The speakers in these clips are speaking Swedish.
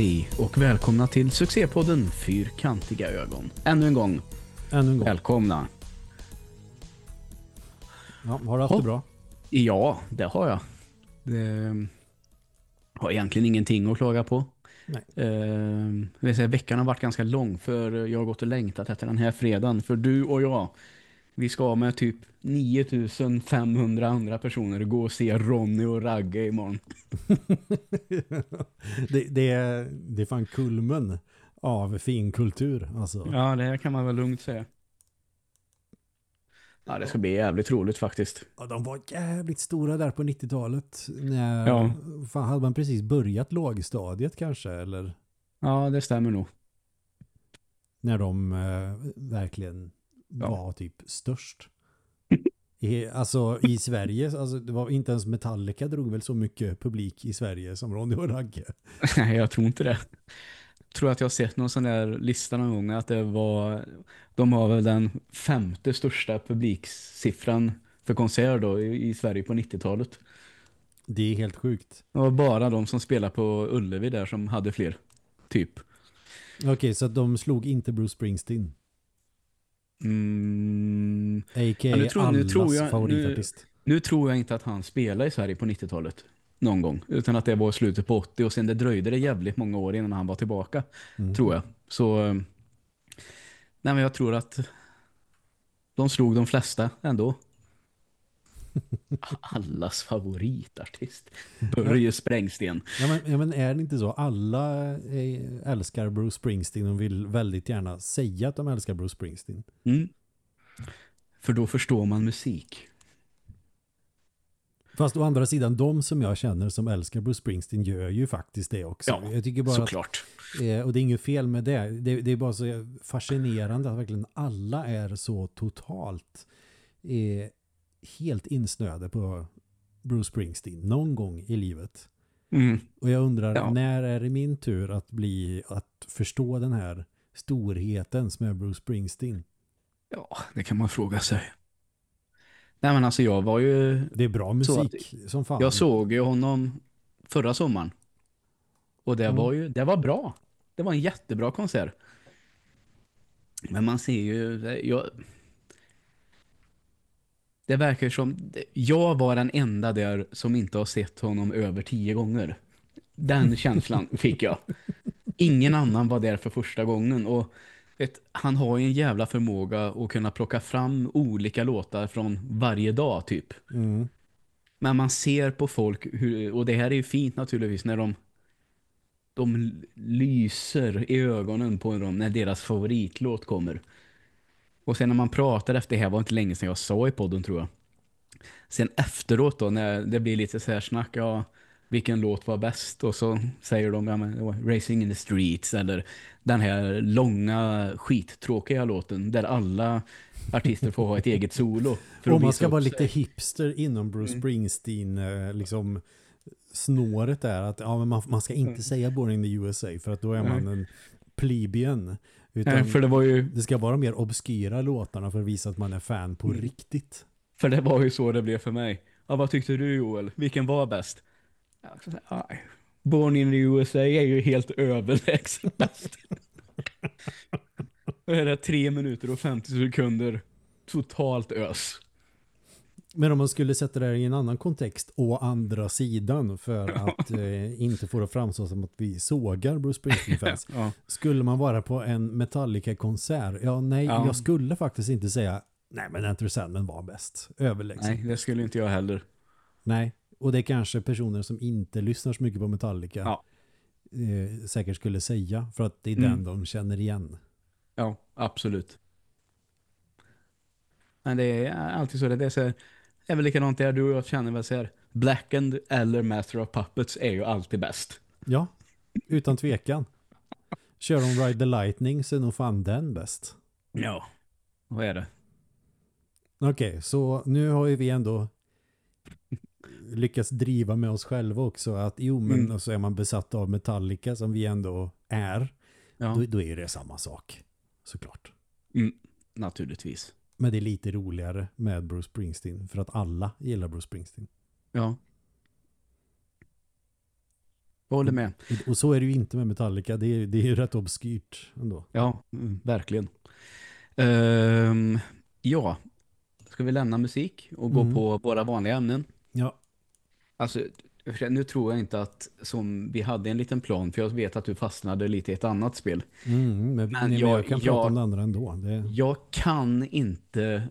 Hej och välkomna till succépodden Fyrkantiga ögon. Ännu en gång, Ännu en gång. välkomna. Ja, har du haft Ja. det bra? Ja, det har jag. Det har egentligen ingenting att klaga på. Nej. Eh, vill säga, veckan har varit ganska lång för jag har gått och längtat efter den här fredagen. För du och jag, vi ska med typ 9500 andra personer gå och se Ronny och Ragge imorgon. det, det, är, det är fan kulmen av finkultur. Alltså. Ja, det kan man väl lugnt säga. Ja, det ska bli jävligt roligt faktiskt. Ja, de var jävligt stora där på 90-talet. När, Ja. fan, hade man precis börjat lågstadiet kanske? Eller Ja, det stämmer nog. när de eh, verkligen Ja. var typ störst. I, alltså i Sverige, alltså, det var inte ens Metallica drog väl så mycket publik i Sverige som Ronny och Ragge. Nej, jag tror inte det. Jag tror att jag har sett någon sån där lista någon gång att det var de har väl den femte största publiksiffran för konsert då i, i Sverige på 90-talet. Det är helt sjukt. Det var bara de som spelar på Ullevi där som hade fler. Typ. Okej, så att de slog inte Bruce Springsteen. Mm, A.k.a. Ja, nu tror- nu allas tror jag- favoritartist. nu tror jag inte att han spelade i Sverige på 90-talet. Någon gång. Utan att det var slutet på 80 och sen det dröjde det jävligt många år innan han var tillbaka. Mm. tror jag. Så eh, nej men jag tror att de slog de flesta ändå. Allas favoritartist. Börje Sprängsten. Ja men, ja men är det inte så? Alla eh, älskar Bruce Springsteen och vill väldigt gärna säga att de älskar Bruce Springsteen. Mm. För då förstår man musik. Fast å andra sidan, de som jag känner som älskar Bruce Springsteen gör ju faktiskt det också. Ja, jag tycker bara att, Såklart. eh, och det är inget fel med det. det. Det är bara så fascinerande att verkligen alla är så totalt eh, helt insnöade på Bruce Springsteen någon gång i livet. Mm. Och jag undrar, Ja. när är det min tur att bli att förstå den här storheten som är Bruce Springsteen? Ja, det kan man fråga sig. Nej men alltså jag var ju... Det är bra musik som fan. Jag såg ju honom förra sommaren. Och det Mm. var ju... Det var bra. Det var en jättebra konsert. Men man ser ju... Jag, det verkar som... Jag var den enda där som inte har sett honom över tio gånger. Den känslan fick jag. Ingen annan var där för första gången. Och vet, han har ju en jävla förmåga att kunna plocka fram olika låtar från varje dag typ. Mm. Men man ser på folk, hur, och det här är ju fint naturligtvis, när de, de lyser i ögonen på dem när deras favoritlåt kommer. Och sen när man pratar efter det här var inte länge sedan jag sa i podden tror jag. Sen efteråt då, när det blir lite så här snack, ja, vilken låt var bäst? Och så säger de, ja, men, Racing in the Streets eller den här långa skittråkiga låten där alla artister får ha ett eget solo. för att man ska vara sig. lite hipster inom Bruce Mm. Springsteen eh, liksom snåret är att ja, man, man ska inte Mm. säga Born in the USA för att då är man en plebeian. Utan Nej, för det var ju det ska vara de mer obskyra låtarna för att visa att man är fan på Mm. riktigt. För det var ju så det blev för mig. Ja, vad tyckte du Joel? Vilken var bäst? Ja, Born in the USA är ju helt överlägset bäst. Det är tre minuter och 50 sekunder totalt ös. Men om man skulle sätta det här i en annan kontext å andra sidan för att eh, inte få det framstå som att vi sågar Bruce Springsteen-fans. Ja. Skulle man vara på en Metallica-konsert? Ja, nej, Ja. jag skulle faktiskt inte säga nej men Enter Sandman var bäst. Överlägset. Nej, Nej. det skulle inte jag heller. Och det är kanske personer som inte lyssnar så mycket på Metallica Ja. eh, säkert skulle säga för att det är Mm. den de känner igen. Ja, absolut. Men det är alltid så. Det är, så här, är väl likadant där du och jag känner väl så här. Blackened eller Master of Puppets är ju alltid bäst. Ja, utan tvekan. Kör de Ride the Lightning så är nog fan den bäst. Ja. Vad är det? Okej, så nu har ju vi ändå lyckats driva med oss själva också att jo men Mm. så är man besatt av Metallica som vi ändå är. Ja, Då, då är det samma sak. Såklart. naturligtvis. Men det är lite roligare med Bruce Springsteen för att alla gillar Bruce Springsteen. Ja. Jag håller med. Och så är det ju inte med Metallica. Det är, det är ju rätt obskyrt ändå. Ja, mm, verkligen. Ehm, ja, ska vi lämna musik och gå Mm. på våra vanliga ämnen? Ja. Alltså, nu tror jag inte att som vi hade en liten plan, för jag vet att du fastnade lite i ett annat spel. Mm, men, Men jag- jag, kan jag- prata om det andra ändå. Det, Jag kan inte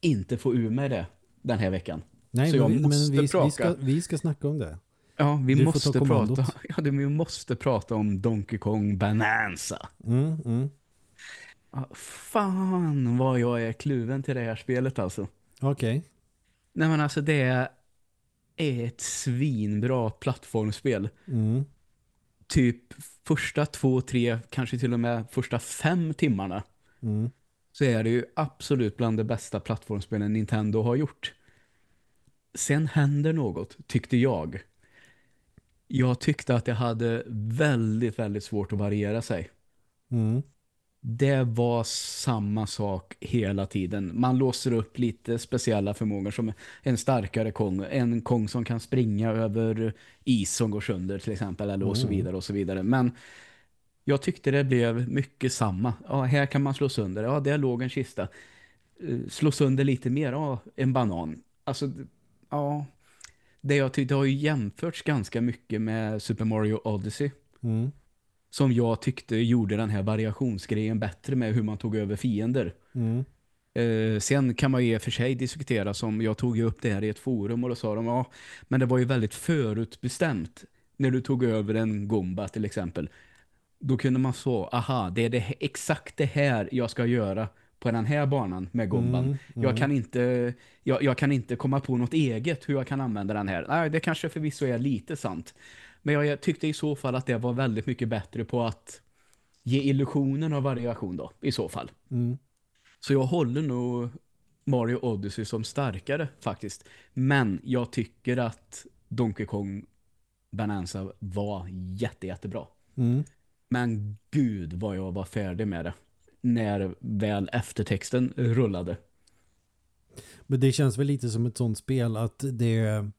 inte få ur mig det den här veckan. nej, Så jag men, måste men vi, prata. vi, ska, vi ska snacka om det. Ja, vi Du måste prata. Ja, det- vi måste prata om Donkey Kong Bonanza. Mm, mm. Fan vad jag är kluven till det här spelet alltså. Okej. Nej men alltså det är ett svinbra plattformsspel. Mm. Typ första två, tre, kanske till och med första fem timmarna Mm. så är det ju absolut bland de bästa plattformsspelen Nintendo har gjort. Sen händer något, tyckte jag. Jag tyckte att det hade väldigt, väldigt svårt att variera sig. Mm. Det var samma sak hela tiden. Man låser upp lite speciella förmågor som en starkare kong. En kong som kan springa över is som går sönder till exempel. Eller och så Mm. vidare och så vidare. Men jag tyckte det blev mycket samma. Ja, här kan man slå sönder. Ja, där låg en kista. Eh, Slå sönder lite mer. Ja, en banan. Alltså, ja. Det jag tyckte har ju jämförts ganska mycket med Super Mario Odyssey Mm. Som jag tyckte gjorde den här variationsgrejen bättre med hur man tog över fiender. Mm. Eh, sen kan man ju för sig diskutera som jag tog ju upp det här i ett forum och då sa de ja, men det var ju väldigt förutbestämt när du tog över en gomba till exempel. Då kunde man så, aha, det är det, exakt det här jag ska göra på den här banan med gomban. Mm, Jag, mm. kan inte, jag, jag kan inte komma på något eget hur jag kan använda den här. Nej, det kanske förvisso är lite sant. Men jag, tyckte i så fall att det var väldigt mycket bättre på att ge illusionen av variation då, i så fall. Mm. Så jag håller nog Mario Odyssey som starkare faktiskt. Men jag tycker att Donkey Kong Bonanza var jätte, jättebra. Mm. Men gud vad jag var färdig med det. När väl eftertexten rullade. Men det känns väl lite som ett sånt spel att det,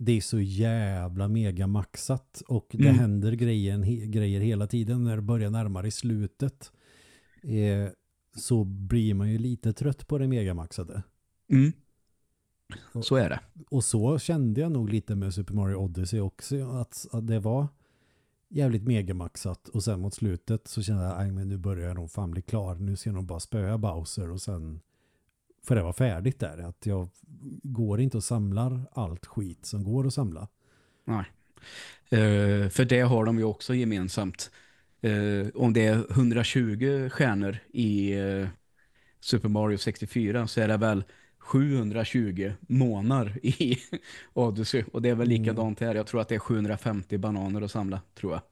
det är så jävla mega maxat och det Mm. händer grejer, he, grejer hela tiden när det börjar närmare i slutet. Eh, så blir man ju lite trött på det megamaxade. Mm. Så är det. Och så kände jag nog lite med Super Mario Odyssey också att, att det var jävligt megamaxat och sen mot slutet så kände jag att men nu börjar nog fan bli klar. Nu ska nog bara spöa Bowser och sen för det var färdigt där. Att jag går inte och samlar allt skit som går att samla. Nej. Eh, för det har de ju också gemensamt. Eh, om det är 120 stjärnor i eh, Super Mario 64 så är det väl 720 månader i Odyssey. Och det är väl Mm. likadant här. Jag tror att det är 750 bananer att samla, tror jag.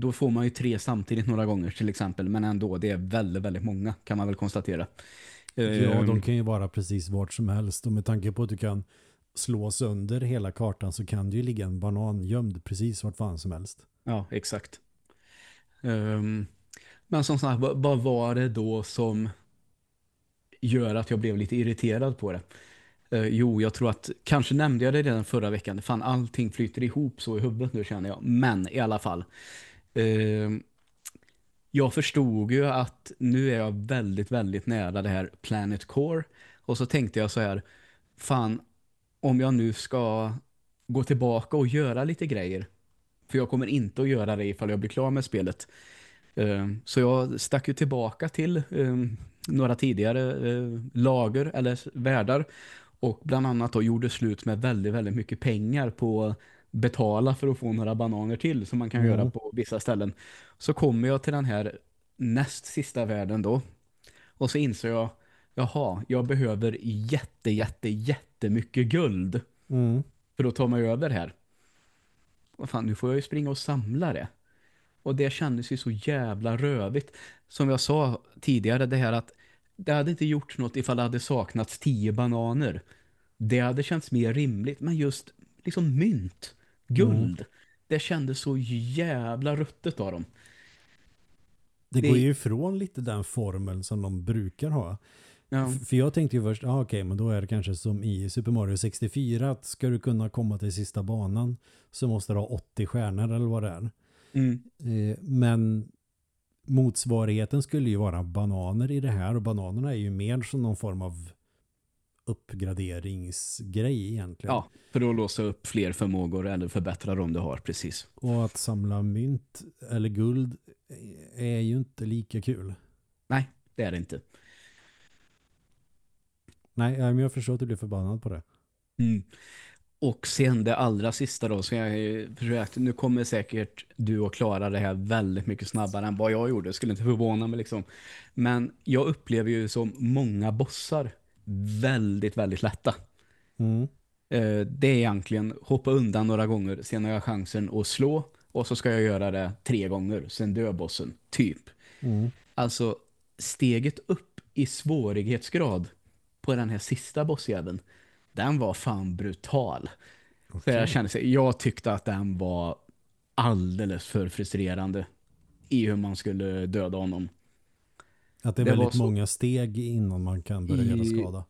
Då får man ju tre samtidigt några gånger till exempel. Men ändå, det är väldigt, väldigt många kan man väl konstatera. Ja, de kan ju vara precis vart som helst och med tanke på att du kan slå sönder hela kartan så kan det ju ligga en banan gömd precis vart fan som helst. Ja, exakt. Ehm, men som sagt, vad, vad var det då som gör att jag blev lite irriterad på det? Eh, jo, jag tror att, kanske nämnde jag det redan förra veckan, fan allting flyter ihop så i huvudet nu känner jag. Men i alla fall, ehm, jag förstod ju att nu är jag väldigt, väldigt nära det här Planet Core. Och så tänkte jag så här, fan, om jag nu ska gå tillbaka och göra lite grejer för jag kommer inte att göra det ifall jag blir klar med spelet. Eh, Så jag stack ju tillbaka till eh, några tidigare eh, lager eller världar och bland annat då gjorde slut med väldigt, väldigt mycket pengar på betala för att få några bananer till som man kan Mm. göra på vissa ställen. Så kommer jag till den här näst sista världen då och så inser jag jaha, jag behöver jätte, jätte, jättemycket guld Mm. för att ta mig över här. Vad fan, nu får jag ju springa och samla det. Och det kändes ju så jävla rövigt. Som jag sa tidigare, det här att det hade inte gjort något ifall det hade saknats tio bananer. Det hade känts mer rimligt, men just liksom mynt, guld. Det kändes så jävla ruttet av dem. Det, Det- går ju ifrån lite den formeln som de brukar ha. Ja. För jag tänkte ju först, ah, okej, men då är det kanske som i Super Mario 64 att ska du kunna komma till sista banan så måste du ha 80 stjärnor eller vad det är. Mm. Eh, men motsvarigheten skulle ju vara bananer i det här och bananerna är ju mer som någon form av uppgraderingsgrej egentligen. ja, för att låsa upp fler förmågor eller förbättra dem du har, precis. Och att samla mynt eller guld är ju inte lika kul. Nej, det är det inte. Nej, men jag förstår att du blir förbannad på det. Mm. Och sen det allra sista då, så jag försökte, nu kommer säkert du att klara det här väldigt mycket snabbare än vad jag gjorde, skulle inte förvåna mig liksom. Men jag upplever ju som många bossar väldigt, väldigt lätta. Mm. Eh, Det är egentligen hoppa undan några gånger, sen har jag chansen att slå och så ska jag göra det tre gånger, sen dör bossen, typ. Mm. Alltså steget upp i svårighetsgrad på den här sista bossjäveln, den var fan brutal. Så jag kände sig, jag tyckte att den var alldeles för frustrerande i hur man skulle döda honom. Att det är Det väldigt så- många steg innan man kan börja göra skada.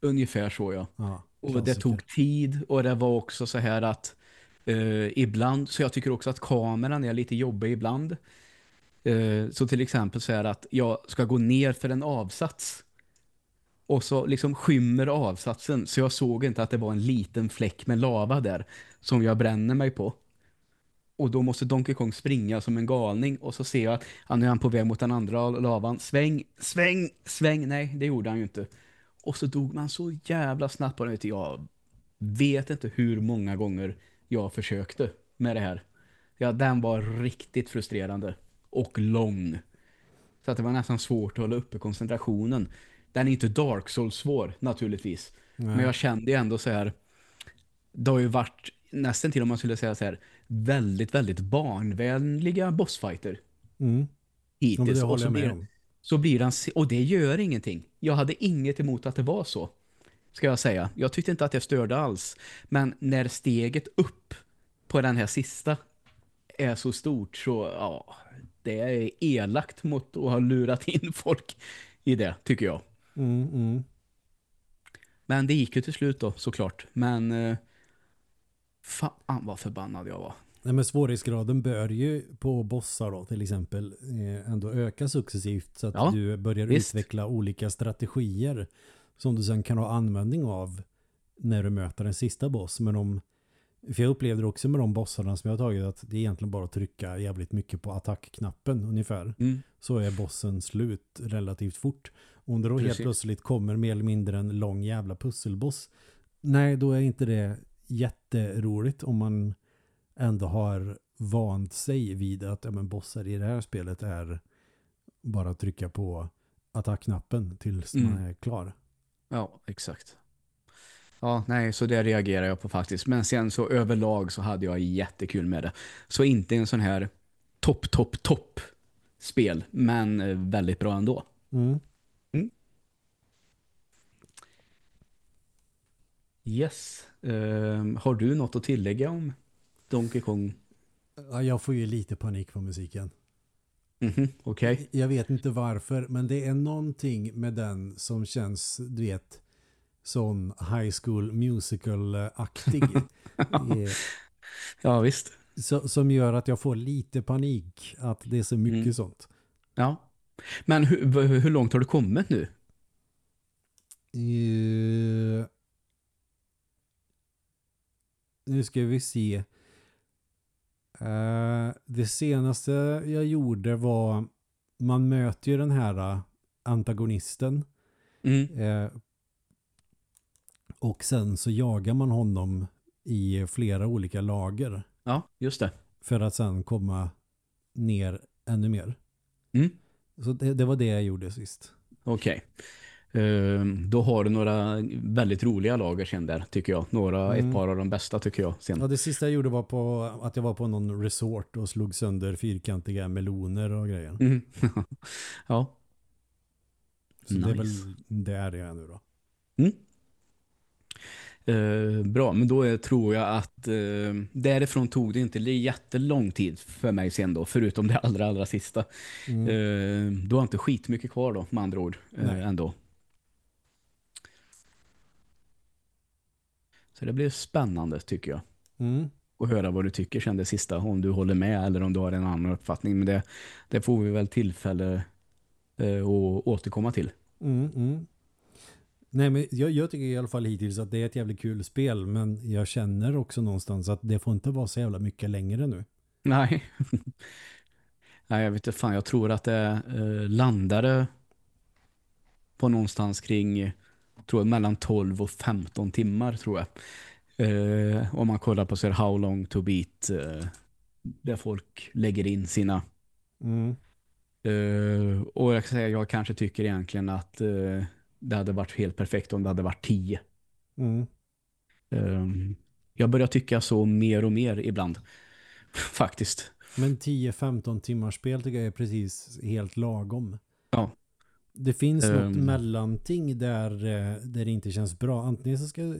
Ungefär så ja. Ja, Och det tog tid och det var också så här att eh, ibland, så jag tycker också att kameran är lite jobbig ibland. Eh, så till exempel så är det att jag ska gå ner för en avsats och så liksom skymmer avsatsen så jag såg inte att det var en liten fläck med lava där som jag bränner mig på. Och då måste Donkey Kong springa som en galning och så ser jag att han är han på väg mot den andra lavan. Sväng, sväng, sväng. Nej, det gjorde han ju inte. Och så dog man så jävla snabbt på den. Jag vet inte hur många gånger jag försökte med det här. Ja, den var riktigt frustrerande. Och lång. Så att det var nästan svårt att hålla uppe koncentrationen. Den är inte Dark Souls svår, naturligtvis. Nej. Men jag kände ju ändå så här. Det har ju varit nästan till om man skulle säga så här. Väldigt, väldigt barnvänliga bossfighter. Mm. Ja, Hittills. det och så blir, så blir den, och det gör ingenting. Jag hade inget emot att det var så, ska jag säga. Jag tyckte inte att det störde alls. Men när steget upp på den här sista är så stort så, ja, det är elakt mot att ha lurat in folk i det, tycker jag. Mm, mm. Men det gick ju till slut då, såklart. Men eh, fan vad förbannad jag var. Nej, men svårighetsgraden bör ju på bossar då till exempel eh, ändå öka successivt så att Ja, du börjar visst. utveckla olika strategier som du sen kan ha användning av när du möter en sista boss. Men om, för jag upplevde också med de bossarna som jag har tagit att det är egentligen bara att trycka jävligt mycket på attackknappen ungefär. Mm. Så är bossen slut relativt fort. Om det då helt Precis. plötsligt kommer mer eller mindre en lång jävla pusselboss. Nej, då är inte det jätteroligt om man ändå har vant sig vid att ja, men bossar i det här spelet är bara att trycka på attackknappen tills Mm. man är klar. Ja, exakt. Ja, nej, så det reagerar jag på faktiskt. Men sen så överlag så hade jag jättekul med det. Så inte en sån här topp, topp, topp spel, men eh, väldigt bra ändå. Mm. Yes. Ehm, har du något att tillägga om Donkey Kong? Ja, jag får ju lite panik på musiken. Mhm, Okej. Jag vet inte varför, men det är någonting med den som känns, du vet, sån high school musical-aktig. Ja, visst. så, som gör att jag får lite panik att det är så mycket Mm. sånt. Ja. Men hur, hur, långt har du kommit nu? Eh, nu ska vi se. Eh, det senaste jag gjorde var man möter ju den här eh, antagonisten Mm. eh, och sen så jagar man honom i flera olika lager Ja, just det. för att sen komma ner ännu mer. Mm. Så det, det var det jag gjorde sist. Okej. Ehm, då har du några väldigt roliga lager sen där, tycker jag. Några, Mm. ett par av de bästa tycker jag. Sen. Ja, det sista jag gjorde var på att jag var på någon resort och slog sönder fyrkantiga meloner och grejer. Mm. ja. Så det är Nice. väl där jag är nu då. Eh, bra, men då är, tror jag att eh, därifrån tog det inte jättelång tid för mig sen då, förutom det allra, allra sista. Mm. Eh, du har inte skitmycket kvar då, med andra ord, eh, ändå. Så det blir spännande tycker jag. Mm. Och höra vad du tycker sen det sista. Om du håller med eller om du har en annan uppfattning. Men det, det får vi väl tillfälle eh, att återkomma till. Mm, mm. Nej, men jag, jag tycker i alla fall hittills att det är ett jävligt kul spel. Men jag känner också någonstans att det får inte vara så jävla mycket längre nu. Nej. Nej, jag vet inte fan. Jag tror att det eh, landade på någonstans kring tror jag, mellan 12 och 15 timmar tror jag. Eh, om man kollar på så How long to beat eh, där folk lägger in sina Mm. eh, och jag kan säga jag kanske tycker egentligen att eh, det hade varit helt perfekt om det hade varit 10. Mm. Eh, jag börjar tycka så mer och mer ibland faktiskt. Men 10-15 timmars spel tycker jag är precis helt lagom. Ja. Det finns något Ehm. mellanting där, eh, där det inte känns bra. Antingen så ska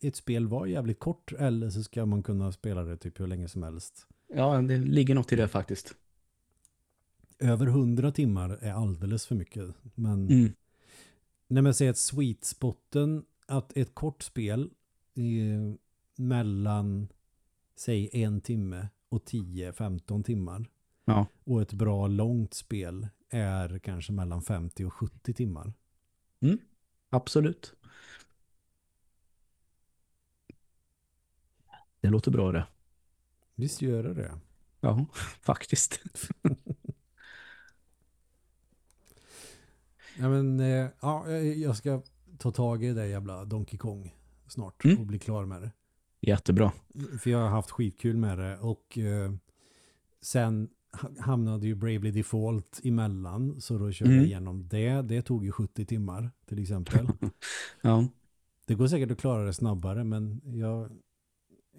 ett spel vara jävligt kort eller så ska man kunna spela det typ hur länge som helst. Ja, det ligger något i det faktiskt. Över 100 timmar är alldeles för mycket. Men Mm. när man säger att sweet spotten, att ett kort spel eh, mellan säg en timme och 10-15 timmar Ja. och ett bra långt spel är kanske mellan 50 och 70 timmar. Absolut. Det låter bra det. Visst gör det det. Ja, faktiskt. Ja, men, eh, ja, jag- jag ska ta tag i det jävla Donkey Kong snart Mm. och bli klar med det. Jättebra. För jag har haft skitkul med det och eh, sen hamnade ju Bravely Default emellan så då körde Mm. jag igenom det. Det tog ju 70 timmar till exempel. Ja. det går säkert att klara det snabbare men jag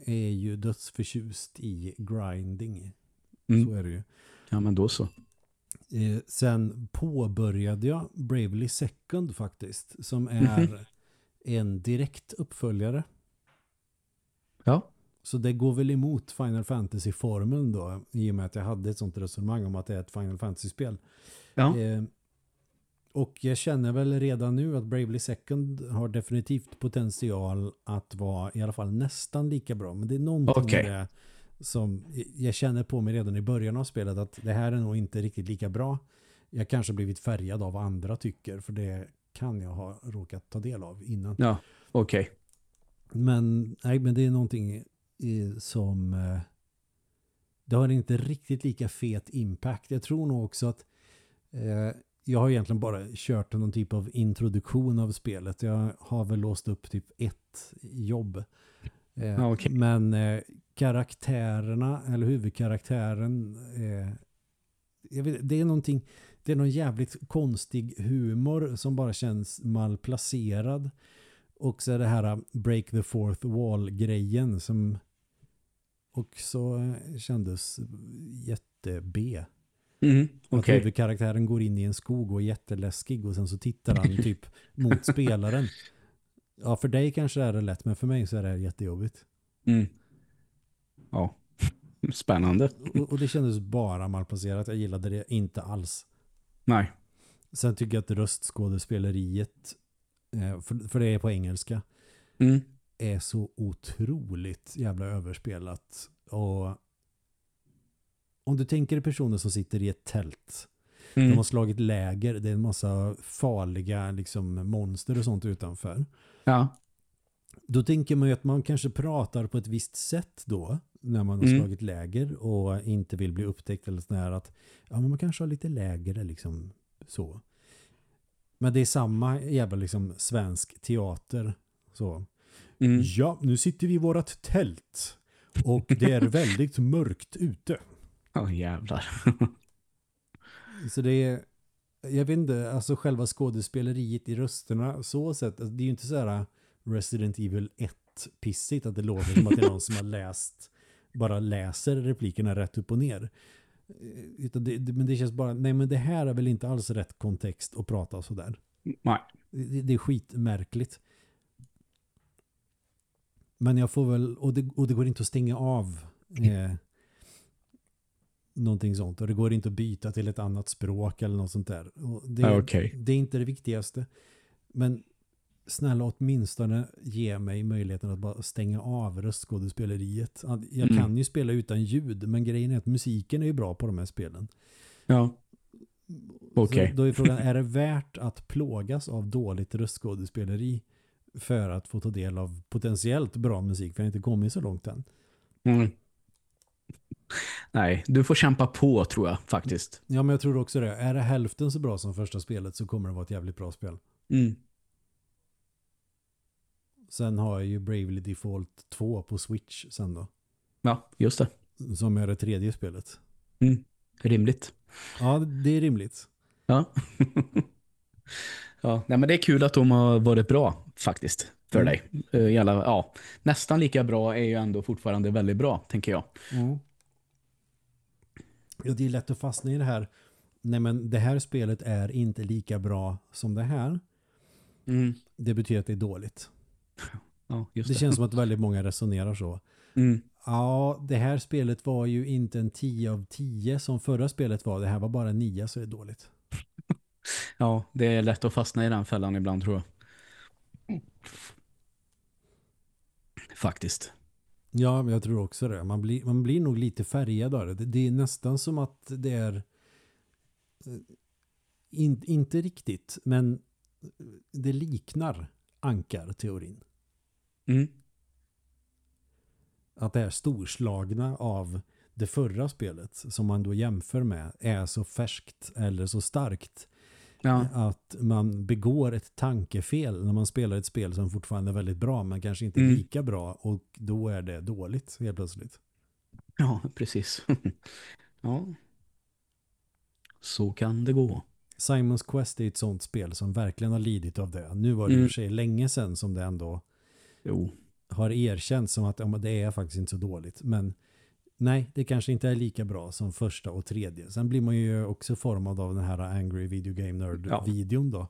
är ju dödsförtjust i grinding. Så Mm. är det ju. ja, men då så. Eh, sen påbörjade jag Bravely Second faktiskt som är Mhm. en direkt uppföljare. Ja. Så det går väl emot Final Fantasy-formeln då i och med att jag hade ett sånt resonemang om att det är ett Final Fantasy-spel. Ja. Eh, och jag känner väl redan nu att Bravely Second har definitivt potential att vara i alla fall nästan lika bra. Men det är någonting Okej. med det som jag känner på mig redan i början av spelet att det här är nog inte riktigt lika bra. Jag kanske blivit färgad av vad andra tycker för det kan jag ha råkat ta del av innan. Ja, okej. Men, nej, men det är någonting som eh, det har inte riktigt lika fet impact. Jag tror nog också att eh, jag har egentligen bara kört någon typ av introduktion av spelet. Jag har väl låst upp typ ett jobb. Eh, Ja, okej. Men karaktärerna, eller huvudkaraktären, vet, det är någonting, det är någon jävligt konstig humor som bara känns malplacerad. Och så är det här break the fourth wall-grejen som också eh, kändes jätte-B. Mm. Att Okej. huvudkaraktären går in i en skog och är jätteläskig och sen så tittar han typ mot spelaren. Ja, för dig kanske är det lätt, men för mig så är det jättejobbigt. Mm. Ja. Spännande. Och, och det kändes bara malplacerat. Jag gillade det inte alls. Nej. Sen tycker jag att röstskådespeleriet, eh, för, för det är på engelska, Mm. Är så otroligt jävla överspelat. Och om du tänker dig personer som sitter i ett tält. De Mm. har slagit läger. Det är en massa farliga liksom, monster och sånt utanför. Ja. Då tänker man ju att man kanske pratar på ett visst sätt då. När man har Mm. slagit läger och inte vill bli upptäckt eller sådär. Att ja, men man kanske har lite läger liksom så. Men det är samma jävla liksom svensk teater. Så. Mm. Ja, nu sitter vi i vårat tält. Och det är väldigt mörkt ute. Ja, jävlar. Så det är, jag vet inte, alltså själva skådespeleriet i rösterna så sett, alltså det är ju inte så här Resident Evil 1-pissigt att det låter som att det är någon som har läst, bara läser replikerna rätt upp och ner. Eh, Utan det, men det känns bara, nej men det här är väl inte alls rätt kontext att prata sådär. Nej. Det, det är skitmärkligt. Men jag får väl, och det, och det går inte att stänga av eh, någonting sånt. Och det går inte att byta till ett annat språk eller något sånt där. Det, Ja, okej. det är inte det viktigaste. Men snälla åtminstone ge mig möjligheten att bara stänga av röstskådespeleriet. Jag Mm. kan ju spela utan ljud, men grejen är att musiken är ju bra på de här spelen. Ja. Okej. Så då är frågan, är det värt att plågas av dåligt röstskådespeleri för att få ta del av potentiellt bra musik? För jag har inte kommit så långt än. Mm. Nej, du får kämpa på tror jag faktiskt. Ja, men jag tror också det. Är det hälften så bra som första spelet så kommer det vara ett jävligt bra spel. Mm. Sen har jag ju Bravely Default 2 på Switch sen då. Ja, just det. Som är det tredje spelet. Mm. Rimligt. Ja, det är rimligt. Ja. ja, nej, men det är kul att de har varit bra faktiskt för Mm. dig. Eh, I alla, ja, nästan lika bra är ju ändå fortfarande väldigt bra, tänker jag. Ja, det är lätt att fastna i det här. Nej, men det här spelet är inte lika bra som det här. Mm. Det betyder att det är dåligt. Ja, Det det. känns som att väldigt många resonerar så. Mm. Ja, det här spelet var ju inte en 10 av 10 som förra spelet var. Det här var bara en 9 så det är dåligt. Ja, det är lätt att fastna i den fällan ibland tror jag. Faktiskt. Ja, men jag tror också det. Man blir, man blir nog lite färgad av det. Det, är nästan som att det är eh, in, inte riktigt, men det liknar ankarteorin. Mm. Att det är storslagna av det förra spelet som man då jämför med är så färskt eller så starkt Ja, att man begår ett tankefel när man spelar ett spel som fortfarande är väldigt bra men kanske inte Mm. lika bra och då är det dåligt helt plötsligt. ja precis. ja. Så kan det gå. Simons Quest är ett sånt spel som verkligen har lidit av det. Nu var det Mm. för sig länge sedan som det ändå Jo. har erkänt som att ja, det är faktiskt inte så dåligt. Men nej, det kanske inte är lika bra som första och tredje. Sen blir man ju också formad av den här Angry Video Game. Nerd-videon då.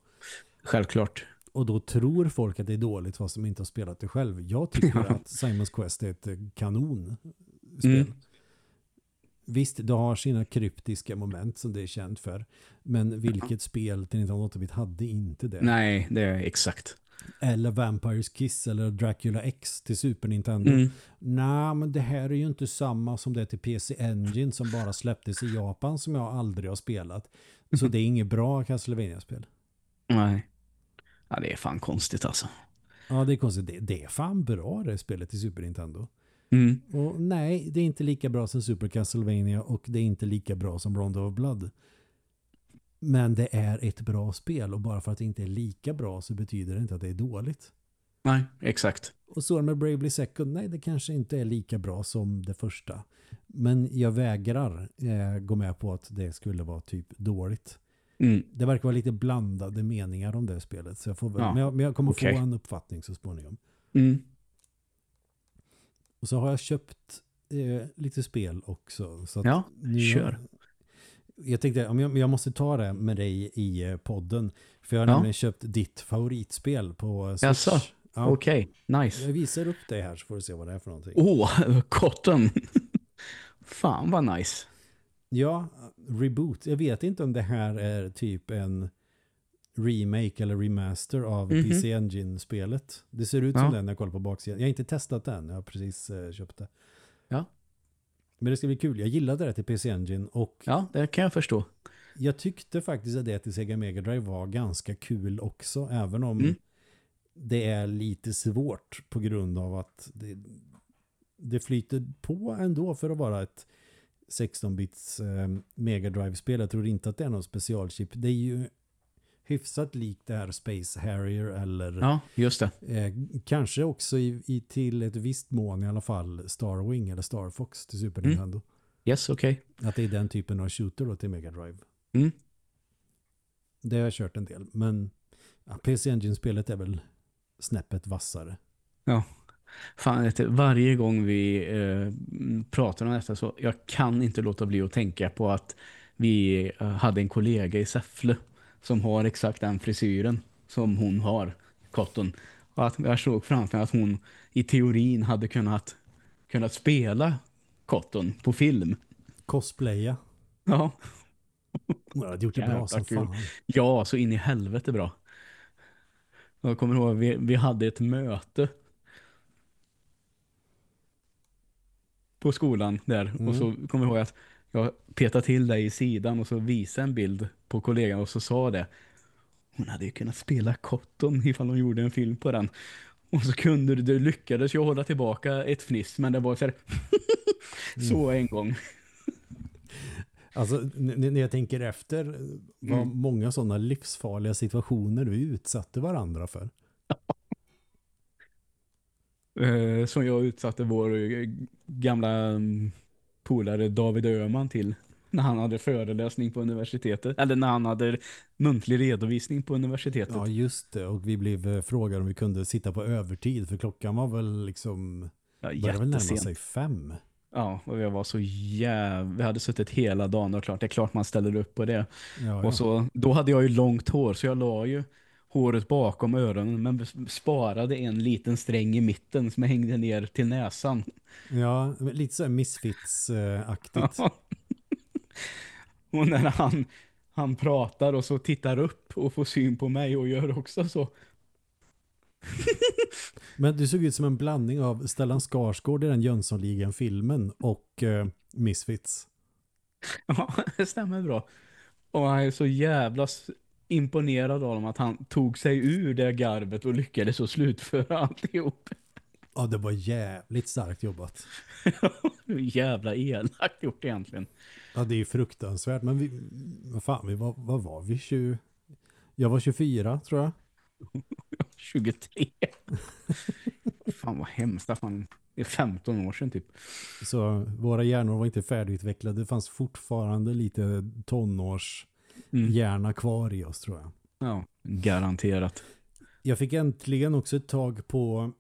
Självklart. Och då tror folk att det är dåligt fast de inte har spelat det själv. Jag tycker att Simons Quest är ett kanonspel. Mm. Visst, det har sina kryptiska moment som det är känt för. Men vilket spel till 1908-bit hade inte det? Nej, det är exakt. Eller Vampires Kiss eller Dracula X till Super Nintendo. Mm. Nej, men det här är ju inte samma som det till PC Engine som bara släpptes i Japan som jag aldrig har spelat. Så det är inget bra Castlevania-spel. Nej. Ja, det är fan konstigt alltså. Ja, det är konstigt. Det, det är fan bra det spelet till Super Nintendo. Mm. Och nej, det är inte lika bra som Super Castlevania och det är inte lika bra som Rondo of Blood. Men det är ett bra spel och bara för att det inte är lika bra så betyder det inte att det är dåligt. Nej, exakt. Och så med Bravely Second, nej det kanske inte är lika bra som det första. Men jag vägrar eh, gå med på att det skulle vara typ dåligt. Mm. Det verkar vara lite blandade meningar om det spelet. Så jag får Ja, men, jag, men jag kommer okej. få en uppfattning så småningom. Mm. Och så har jag köpt eh, lite spel också. Så att Ja, nu- kör. Jag tänkte, jag, måste ta det med dig i eh, podden. För jag har Ja. nämligen köpt ditt favoritspel på Switch. Jaså? Ja. Okej, nice. Jag visar upp det här så får du se vad det är för någonting. Åh, Cotton. Fan vad nice. Ja, reboot. Jag vet inte om det här är typ en remake eller remaster av Mhm. PC Engine-spelet. Det ser ut som Ja. den när jag kollar på baksidan. Jag har inte testat den, jag har precis eh, köpt det. Ja. Men det ska bli kul. Jag gillade det till PC Engine och Ja, det kan jag förstå. jag tyckte faktiskt att det till Sega Mega Drive var ganska kul också, även om Mm. det är lite svårt på grund av att det, det flyter på ändå för att vara ett 16-bits eh, Mega Drive-spel. Jag tror inte att det är någon specialchip. Det är ju hyfsat likt det här Space Harrier eller Ja, just det. eh, kanske också i, i, till ett visst mån i alla fall Starwing eller Star Fox till Super Mm. Nintendo. Yes, okej. Att det är den typen av shooter då till Mega Drive. Mm. Det har jag kört en del. Men ja, PC Engine-spelet är väl snäppet vassare. Fan, vet du, varje gång vi eh, pratar om detta så jag kan inte låta bli att tänka på att vi eh, hade en kollega i Säffle som har exakt den frisyren som hon har, Cotton. Och att jag såg framför mig att hon i teorin hade kunnat, kunnat spela Cotton på film. Cosplaya. Ja, Hon hade gjort det bra som fan. ja så in i helvete bra. Jag kommer ihåg, vi, vi hade ett möte på skolan där. Mm. Och så kommer jag ihåg att jag petade till dig i sidan och så visade en bild på kollegan och så sa det. Hon hade ju kunnat spela Cotton ifall hon gjorde en film på den. Och så kunde du, du lyckades ju hålla tillbaka ett fniss men det var så här, så en gång. Alltså när jag tänker efter vad Mm. många sådana livsfarliga situationer vi utsatte varandra för. Eh, som jag utsatte vår gamla mm, polare David Öhman till när han hade föreläsning på universitetet. Eller när han hade muntlig redovisning på universitetet. Ja just det och vi blev eh, frågade om vi kunde sitta på övertid för klockan var väl liksom Ja, började väl närma sig fem. Ja, och jag var så jävla... Vi hade suttit hela dagen och klart, det är klart man ställer upp på det. Ja, ja. Och så, då hade jag ju långt hår så jag la ju håret bakom öronen men sparade en liten sträng i mitten som hängde ner till näsan. ja lite så här misfits-aktigt. och när han, han pratar och så tittar upp och får syn på mig och gör också så. Men du såg ut som en blandning av Stellan Skarsgård i den Jönssonligan-filmen och eh, Misfits. Ja, det stämmer bra. Och han är så jävla imponerad av dem att han tog sig ur det garvet och lyckades så slutföra alltihop. Ja, det var jävligt starkt jobbat. jävla elakt gjort egentligen. Ja, det är ju fruktansvärt. Men vi, vad fan, vi var, vad var vi? 20, jag var 24 tror jag. 23. fan vad hemskt. Fan, det är 15 år sedan typ. Så våra hjärnor var inte färdigutvecklade. Det fanns fortfarande lite tonårs Mm. hjärna kvar i oss tror jag. Ja, garanterat. Jag fick äntligen också ett tag på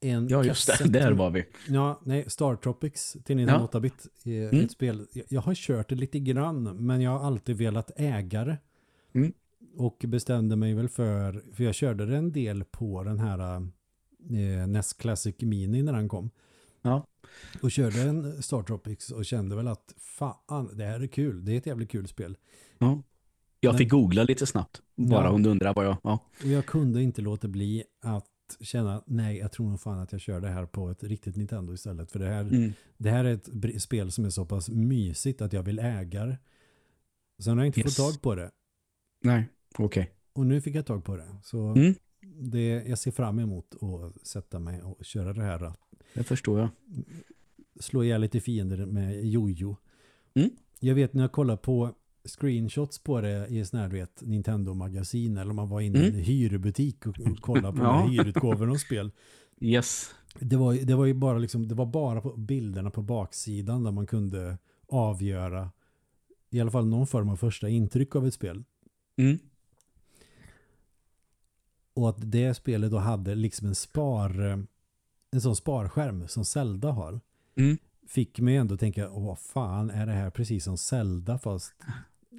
en Ja, just det. Där var vi. Ja, nej, Star Tropics till Nintendo Ja. 8-bit. eh, Mm. Ett spel. Jag, jag har kört det lite grann, men jag har alltid velat äga det. Mm. Och bestämde mig väl för, för jag körde det en del på den här eh, NES Classic Mini när den kom. Ja. Och körde en Star Tropics och kände väl att fan, det här är kul. Det är ett jävligt kul spel. ja. Jag fick googla lite snabbt. Bara Ja. du undrar vad jag... Ja. Och jag kunde inte låta bli att känna, nej, jag tror nog fan att jag kör det här på ett riktigt Nintendo istället. För det här, Mm. det här är ett spel som är så pass mysigt att jag vill äga det. Sen har jag inte Yes. fått tag på det. Nej, okej. Och nu fick jag tag på det. Så Mm. det, jag ser fram emot att sätta mig och köra det här. Det förstår jag. Slå ihjäl lite fiender med jojo. Mm. Jag vet när jag kollar på screenshots på det i sån här, du vet, Nintendo-magasin eller om man var inne i en hyrbutik och, och kollade på Ja. hyrutgåvorna och spel. Yes. Det var, det var ju bara liksom, det var bara på bilderna på baksidan där man kunde avgöra i alla fall någon form av första intryck av ett spel. Mm. Och att det spelet då hade liksom en spar en sån sparskärm som Zelda har. Mm. Fick mig ändå tänka, vad fan är det här precis som Zelda fast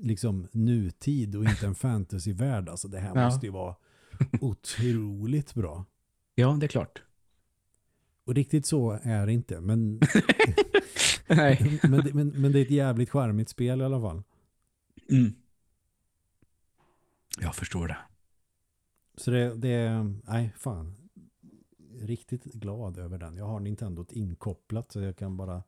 liksom nutid och inte en fantasyvärld. Alltså det här Ja. måste ju vara otroligt bra. Ja, det är klart. Och riktigt så är det inte, men Nej. men, men, men det är ett jävligt charmigt spel i alla fall. Mm. Jag förstår det. Så det, det är, nej fan, riktigt glad över den. Jag har Nintendot inkopplat så jag kan bara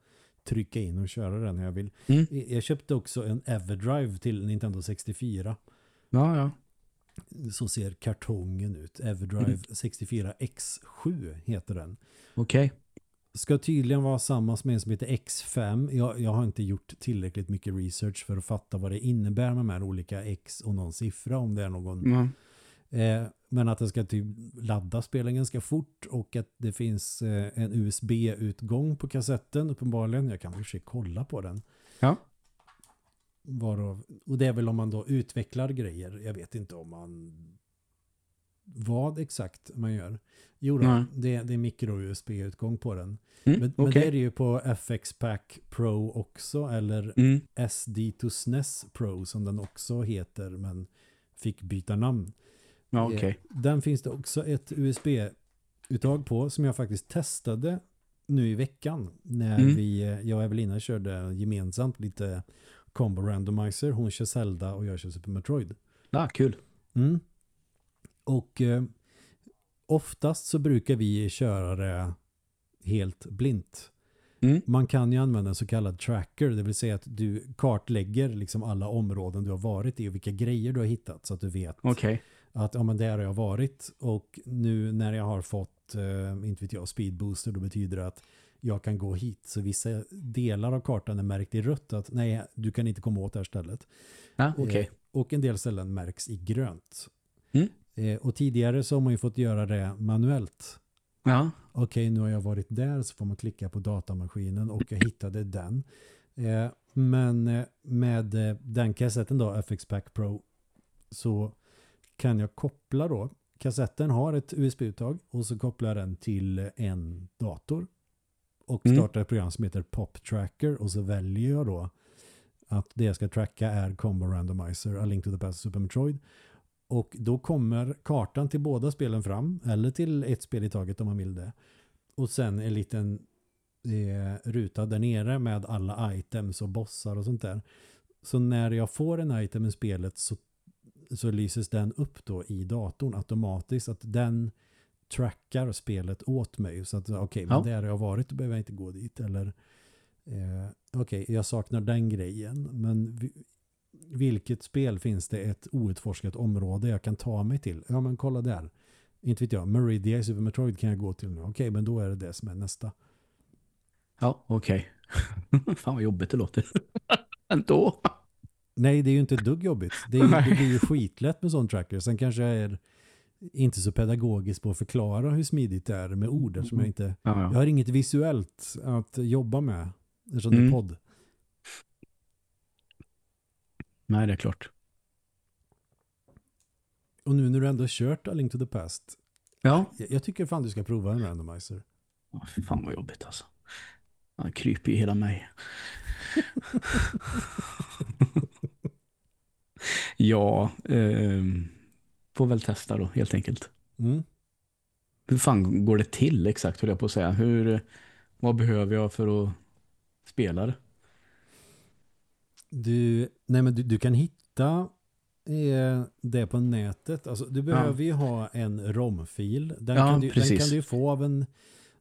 trycka in och köra den när jag vill. Mm. Jag köpte också en Everdrive till Nintendo 64. Ja, ja. Så ser kartongen ut. Everdrive Mm. 64 X7 heter den. Okej. Ska tydligen vara samma som en som heter X5. Jag, jag har inte gjort tillräckligt mycket research för att fatta vad det innebär med de här olika X och någon siffra om det är någon Ja. Eh, men att det ska typ ladda spelen ganska fort och att det finns eh, en USB-utgång på kassetten uppenbarligen. Jag kan väl försöka kolla på den. Ja. Varav, och det är väl om man då utvecklar grejer. Jag vet inte om man vad exakt man gör. Jo, då, det, det är micro-USB-utgång på den. Mm. Men, men Okej. det är det ju på FX Pack Pro också eller Mm. SD to SNES Pro som den också heter men fick byta namn. Ja, okej. Eh, Den finns det också ett USB-uttag på som jag faktiskt testade nu i veckan när Mm. vi, eh, jag och Evelina körde gemensamt lite Combo Randomizer. Hon kör Zelda och jag kör Super Metroid. Ja, kul. Mm. Och eh, oftast så brukar vi köra det helt blint. Mm. Man kan ju använda en så kallad tracker, det vill säga att du kartlägger liksom alla områden du har varit i och vilka grejer du har hittat så att du vet Okej. Att ja, men där har jag varit och nu när jag har fått, eh, inte vet jag, speedbooster då betyder det att jag kan gå hit. Så vissa delar av kartan är märkt i rött att nej, du kan inte komma åt det här stället. Ja, okej. Eh, och en del ställen märks i grönt. Mm. Eh, och tidigare så har man ju fått göra det manuellt. Ja. Okej, nu har jag varit där så får man klicka på datamaskinen och jag hittade den. Eh, men eh, med eh, den kassetten då, FX Pack Pro, så kan jag koppla då. Kassetten har ett USB-uttag och så kopplar jag den till en dator. Och Mm. startar ett program som heter Pop Tracker och så väljer jag då att det jag ska tracka är Combo Randomizer, A Link to the Past Super Metroid. Och då kommer kartan till båda spelen fram, eller till ett spel i taget om man vill det. Och sen en liten eh, ruta där nere med alla items och bossar och sånt där. Så när jag får en item i spelet så, så lyses den upp då i datorn automatiskt. Att den trackar spelet åt mig. Så att okej, men Ja. där har jag varit, då behöver jag inte gå dit. Eller eh, okej, jag saknar den grejen. Men vi, vilket spel finns det ett outforskat område jag kan ta mig till? Ja, men kolla där. Inte vet jag, Meridia i Super Metroid kan jag gå till nu. Okej, men då är det det som är nästa. Ja, okej. Fan vad jobbigt det låter. Ändå. Nej, det är ju inte ett dugg jobbigt. Det, är, ju- det blir ju skitlätt med sån tracker. Sen kanske jag är inte så pedagogisk på att förklara hur smidigt det är med ord som jag inte... Ja, Jag ja. har inget visuellt att jobba med eftersom det är Mm. podd. Nej, det är klart. Och nu när du ändå kört A Link to the Past, Ja. jag, jag tycker fan du ska prova en randomizer. Åh, fy fan vad jobbigt alltså. Han kryper ju hela mig. ja, ehm, får väl testa då helt enkelt. Mm. Hur fan går det till exakt höll jag på att säga? Hur, vad behöver jag för att spela det? Du, nej men du, du kan hitta eh, det på nätet. Alltså, du behöver ju ha en ROM-fil. Den, Ja, kan du, den kan du få av en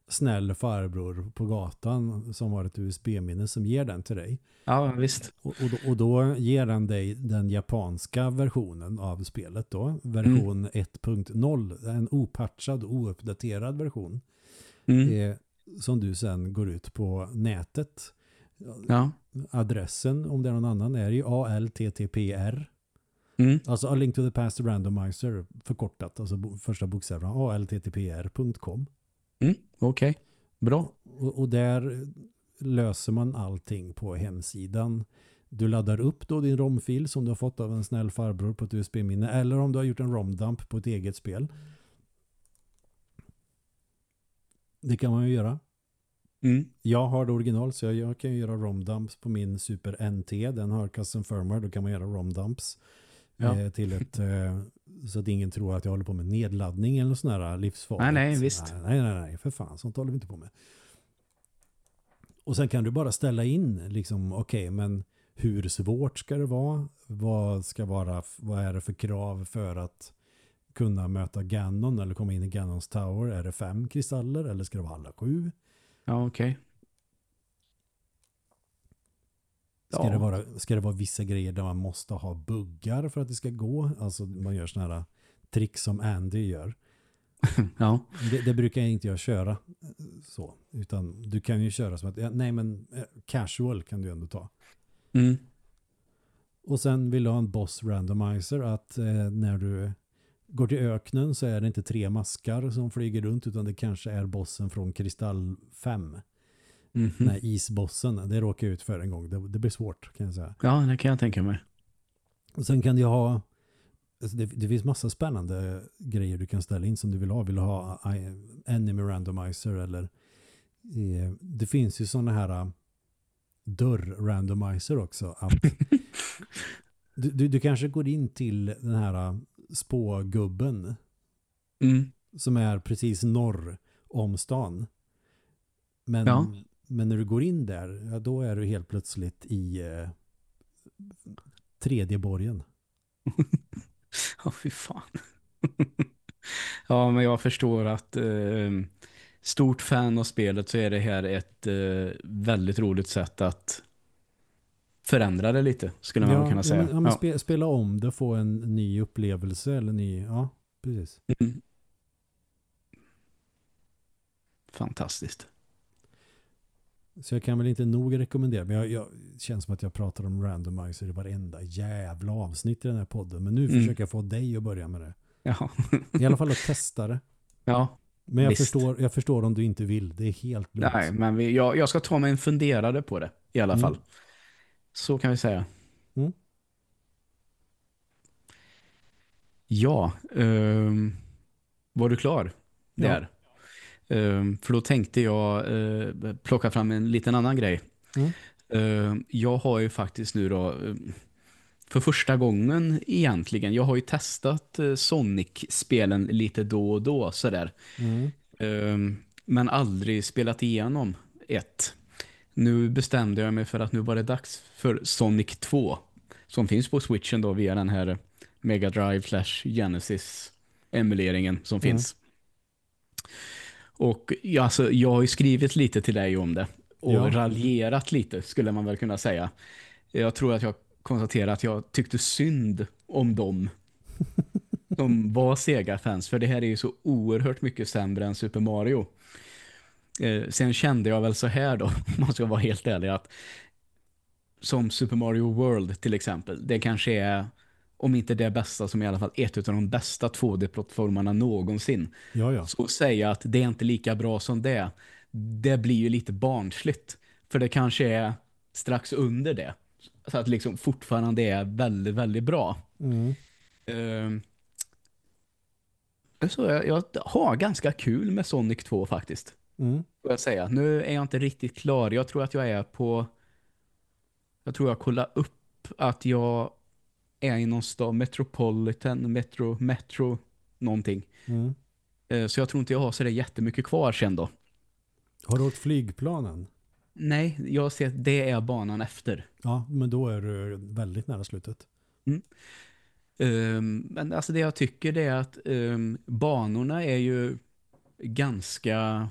snäll farbror på gatan som har ett USB-minne som ger den till dig. Ja, visst. Och, och, då, och då ger den dig den japanska versionen av spelet då. Version Mm. 1.0. En opatchad, ouppdaterad version. Mm. Eh, som du sen går ut på nätet. Ja. Adressen, om det är någon annan, är ju ALTTPR. Mm. Alltså A Link to the Past Randomizer förkortat, alltså bo, första bokstäverna alttpr.com. Mm. Okej. Bra. Och, och där löser man allting på hemsidan. Du laddar upp då din ROM-fil som du har fått av en snäll farbror på ett USB-minne eller om du har gjort en ROM-dump på ett eget spel. Det kan man ju göra. Mm. Jag har det original så jag, jag kan ju göra ROM-dumps på min Super NT. Den har custom firmware, då kan man göra ROM-dumps. Ja. Eh, till ett, eh, så att ingen tror att jag håller på med nedladdning eller sån här livsfarligt. Nej, nej, visst. Nej, nej, nej, för fan, sånt håller vi inte på med. Och sen kan du bara ställa in, liksom, okej, men hur svårt ska det vara? Vad ska vara, vad är det för krav för att kunna möta Ganon eller komma in i Ganons Tower? Är det fem kristaller eller ska det vara alla sju? Ja, okej. Ska, Ja. det vara, ska det vara vissa grejer där man måste ha buggar för att det ska gå? Alltså man gör sådana här trick som Andy gör. Ja. Det, det brukar jag inte jag köra så. Utan du kan ju köra som att, ja, nej men eh, casual kan du ändå ta. Mm. Och sen vill du ha en boss randomizer att eh, när du går till öknen så är det inte tre maskar som flyger runt utan det kanske är bossen från Kristall 5. Mhm. Nej, isbossen. Det råkar jag ut för en gång. Det, det blir svårt kan jag säga. Ja, det kan jag tänka mig. Och sen kan du ha alltså det, det finns massa spännande grejer du kan ställa in som du vill ha. Vill du ha enemy randomizer eller eh, det finns ju sådana här eh, dörr randomizer också. Att du, du, du kanske går in till den här eh, spågubben Mm. som är precis norr om stan. Men, Ja. Men när du går in där, ja, då är du helt plötsligt i eh, tredje borgen. Ja, fy fan. Ja, men jag förstår att eh, stort fan av spelet så är det här ett eh, väldigt roligt sätt att förändra det lite, skulle man ja, kunna säga. Ja, men, ja, men spe, spela om det, få en ny upplevelse eller ny, ja, precis. Mm. Fantastiskt. Så jag kan väl inte nog rekommendera, men jag, jag känns som att jag pratar om randomizer i varenda jävla avsnitt i den här podden. Men nu Mm. försöker jag få dig att börja med det. Ja, I alla fall att testa det. ja. Men jag Visst. förstår, jag förstår om du inte vill. Det är helt lugnt. nej, men vi, jag, jag ska ta mig en funderare på det i alla Mm. fall. Så kan vi säga. Mm. Ja, ehm, var du klar Ja. där? Ehm, för då tänkte jag eh, plocka fram en liten annan grej. Mm. Ehm, jag har ju faktiskt nu då eh, för första gången egentligen, jag har ju testat eh, Sonic-spelen lite då och då sådär. Mm. Ehm, men aldrig spelat igenom ett. Nu bestämde jag mig för att nu var det dags för Sonic 2 som finns på Switchen då via den här Mega Drive slash Genesis emuleringen som Mm. finns. Och ja, alltså, jag har ju skrivit lite till dig om det och Ja. raljerat lite skulle man väl kunna säga. Jag tror att jag konstaterar att jag tyckte synd om dem som var Sega-fans för det här är ju så oerhört mycket sämre än Super Mario. Eh, sen kände jag väl så här då, om man ska vara helt ärlig, att som Super Mario World till exempel, det kanske är om inte det bästa som i alla fall ett av de bästa 2D-plattformarna någonsin. Ja, ja. Så att säga att det är inte lika bra som det, det blir ju lite barnsligt. För det kanske är strax under det. Så att liksom fortfarande är väldigt, väldigt bra. Mm. Ehm, så jag, jag har ganska kul med Sonic 2 faktiskt. Mm. Får jag säga. Nu är jag inte riktigt klar. Jag tror att jag är på... Jag tror jag kollar upp att jag är i någon stad, Metropolitan, Metro, Metro, någonting. Mm. Eh, Så jag tror inte jag har så det jättemycket kvar sen då. Har du åkt flygplanen? Nej, jag ser att det är banan efter. Ja, men då är du väldigt nära slutet. Ehm, men alltså det jag tycker det är att ehm, banorna är ju ganska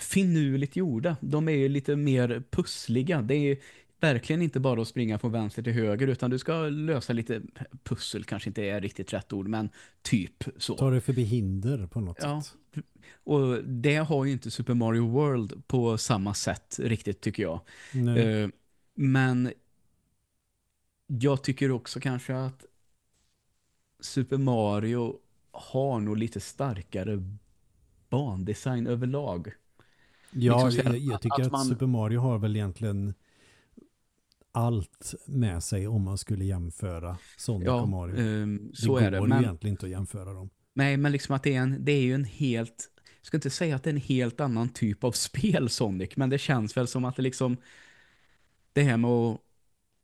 finurligt gjorda. De är ju lite mer pussliga. Det är verkligen inte bara att springa från vänster till höger utan du ska lösa lite pussel, kanske inte är riktigt rätt ord, men typ så. Tar du förbi hinder på något Ja. sätt? Och det har ju inte Super Mario World på samma sätt riktigt tycker jag. Nej. Eh, men jag tycker också kanske att Super Mario har nog lite starkare bandesign överlag. ja, liksom här, jag, jag tycker att att, man- Super Mario har väl egentligen allt med sig om man skulle jämföra Sonic Ja, och Mario. det så går är det. Men, egentligen inte att jämföra dem. nej, men liksom att det är, en, det är ju en helt... Jag ska inte säga att det är en helt annan typ av spel Sonic, men det känns väl som att det liksom... Det här med att...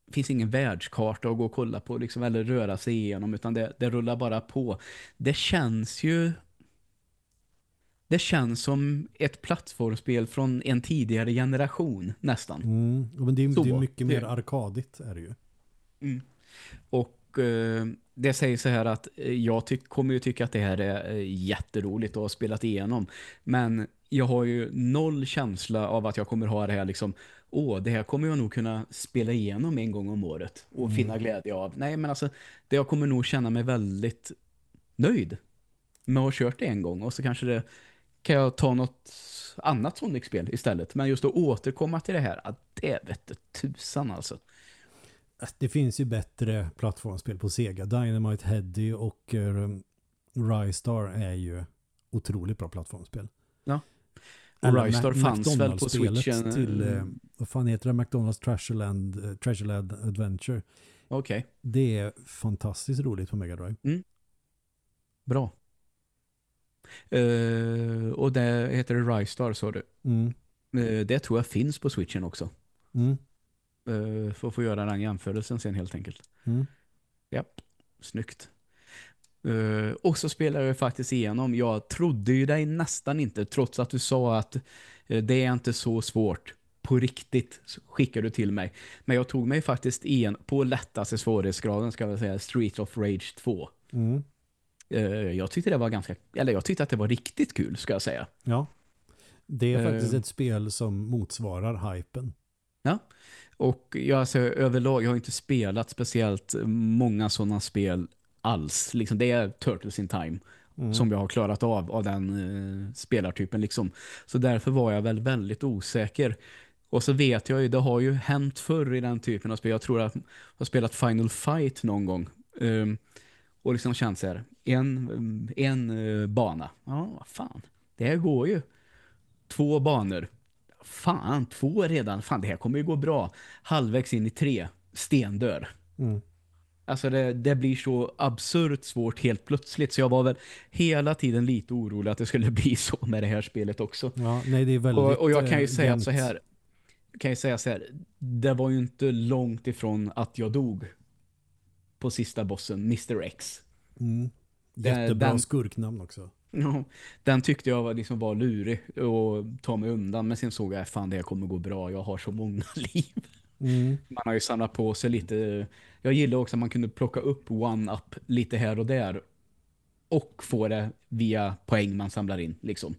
Det finns ingen världskarta att gå och kolla på liksom, eller röra sig igenom utan det, det rullar bara på. Det känns ju det känns som ett plattformsspel från en tidigare generation nästan. Mm. Men det är, Så, det är mycket det- mer arkadigt är det ju. Och eh, det säger så här att eh, jag kommer ju tycka att det här är eh, jätteroligt att ha spelat igenom. Men jag har ju noll känsla av att jag kommer ha det här liksom, åh, det här kommer jag nog kunna spela igenom en gång om året och finna glädje av. Nej, men alltså, det jag kommer nog känna mig väldigt nöjd med att ha kört det en gång och så kanske det kan jag ta något annat Sonic-spel istället. Men just att återkomma till det här, att det vet du tusan alltså. Det finns ju bättre plattformsspel på Sega. Dynamite Heady och uh, Rystar är ju otroligt bra plattformsspel. Ja. Och Rystar fanns väl på Switchen. Till, eh, vad fan heter det? McDonald's Treasureland, uh, Treasureland Adventure. Okej, Det är fantastiskt roligt på Mega Drive. bra. Eh, och det heter det Rystar, sa du. Mm. Eh, det tror jag finns på Switchen också. Mm. Uh, för att få göra den jämförelsen sen helt enkelt. Mm. Japp, snyggt. Eh, och så spelar jag faktiskt igenom. Jag trodde ju dig nästan inte, trots att du sa att det är inte så svårt. På riktigt skickar du till mig. Men jag tog mig faktiskt igen på lättaste svårighetsgraden ska jag säga, Street of Rage 2. Mm. Eh, jag tyckte det var ganska, eller jag tyckte att det var riktigt kul ska jag säga. Ja. Det är faktiskt Eh. ett spel som motsvarar hypen. Och jag, alltså, överlag, jag har inte spelat speciellt många sådana spel alls. Liksom, det är Turtles in Time Mm. som jag har klarat av av den eh, spelartypen. Liksom. Så därför var jag väl väldigt osäker. Och så vet jag ju, det har ju hänt förr i den typen av spel. Jag tror att jag har spelat Final Fight någon gång. Ehm, och liksom känt så här, en, en eh, bana. Ja, vad fan. Det här går ju. Två banor. Fan, två redan. Fan, det här kommer ju gå bra. Halvvägs in i tre. Stendör. Mm. Alltså det, det blir så absurt svårt helt plötsligt. Så jag var väl hela tiden lite orolig att det skulle bli så med det här spelet också. Ja, nej det är väldigt Och, och jag kan ju eh, säga jämnt. så här. Kan ju säga så här. Det var ju inte långt ifrån att jag dog på sista bossen, Mr. X. Mm. Det- Jättebra den- skurknamn också. Ja, den tyckte jag var, liksom var lurig och ta mig undan. Men sen såg jag, fan det här kommer gå bra. Jag har så många liv. Mm. Man har ju samlat på sig lite. Jag gillar också att man kunde plocka upp one-up lite här och där. Och få det via poäng man samlar in. Liksom.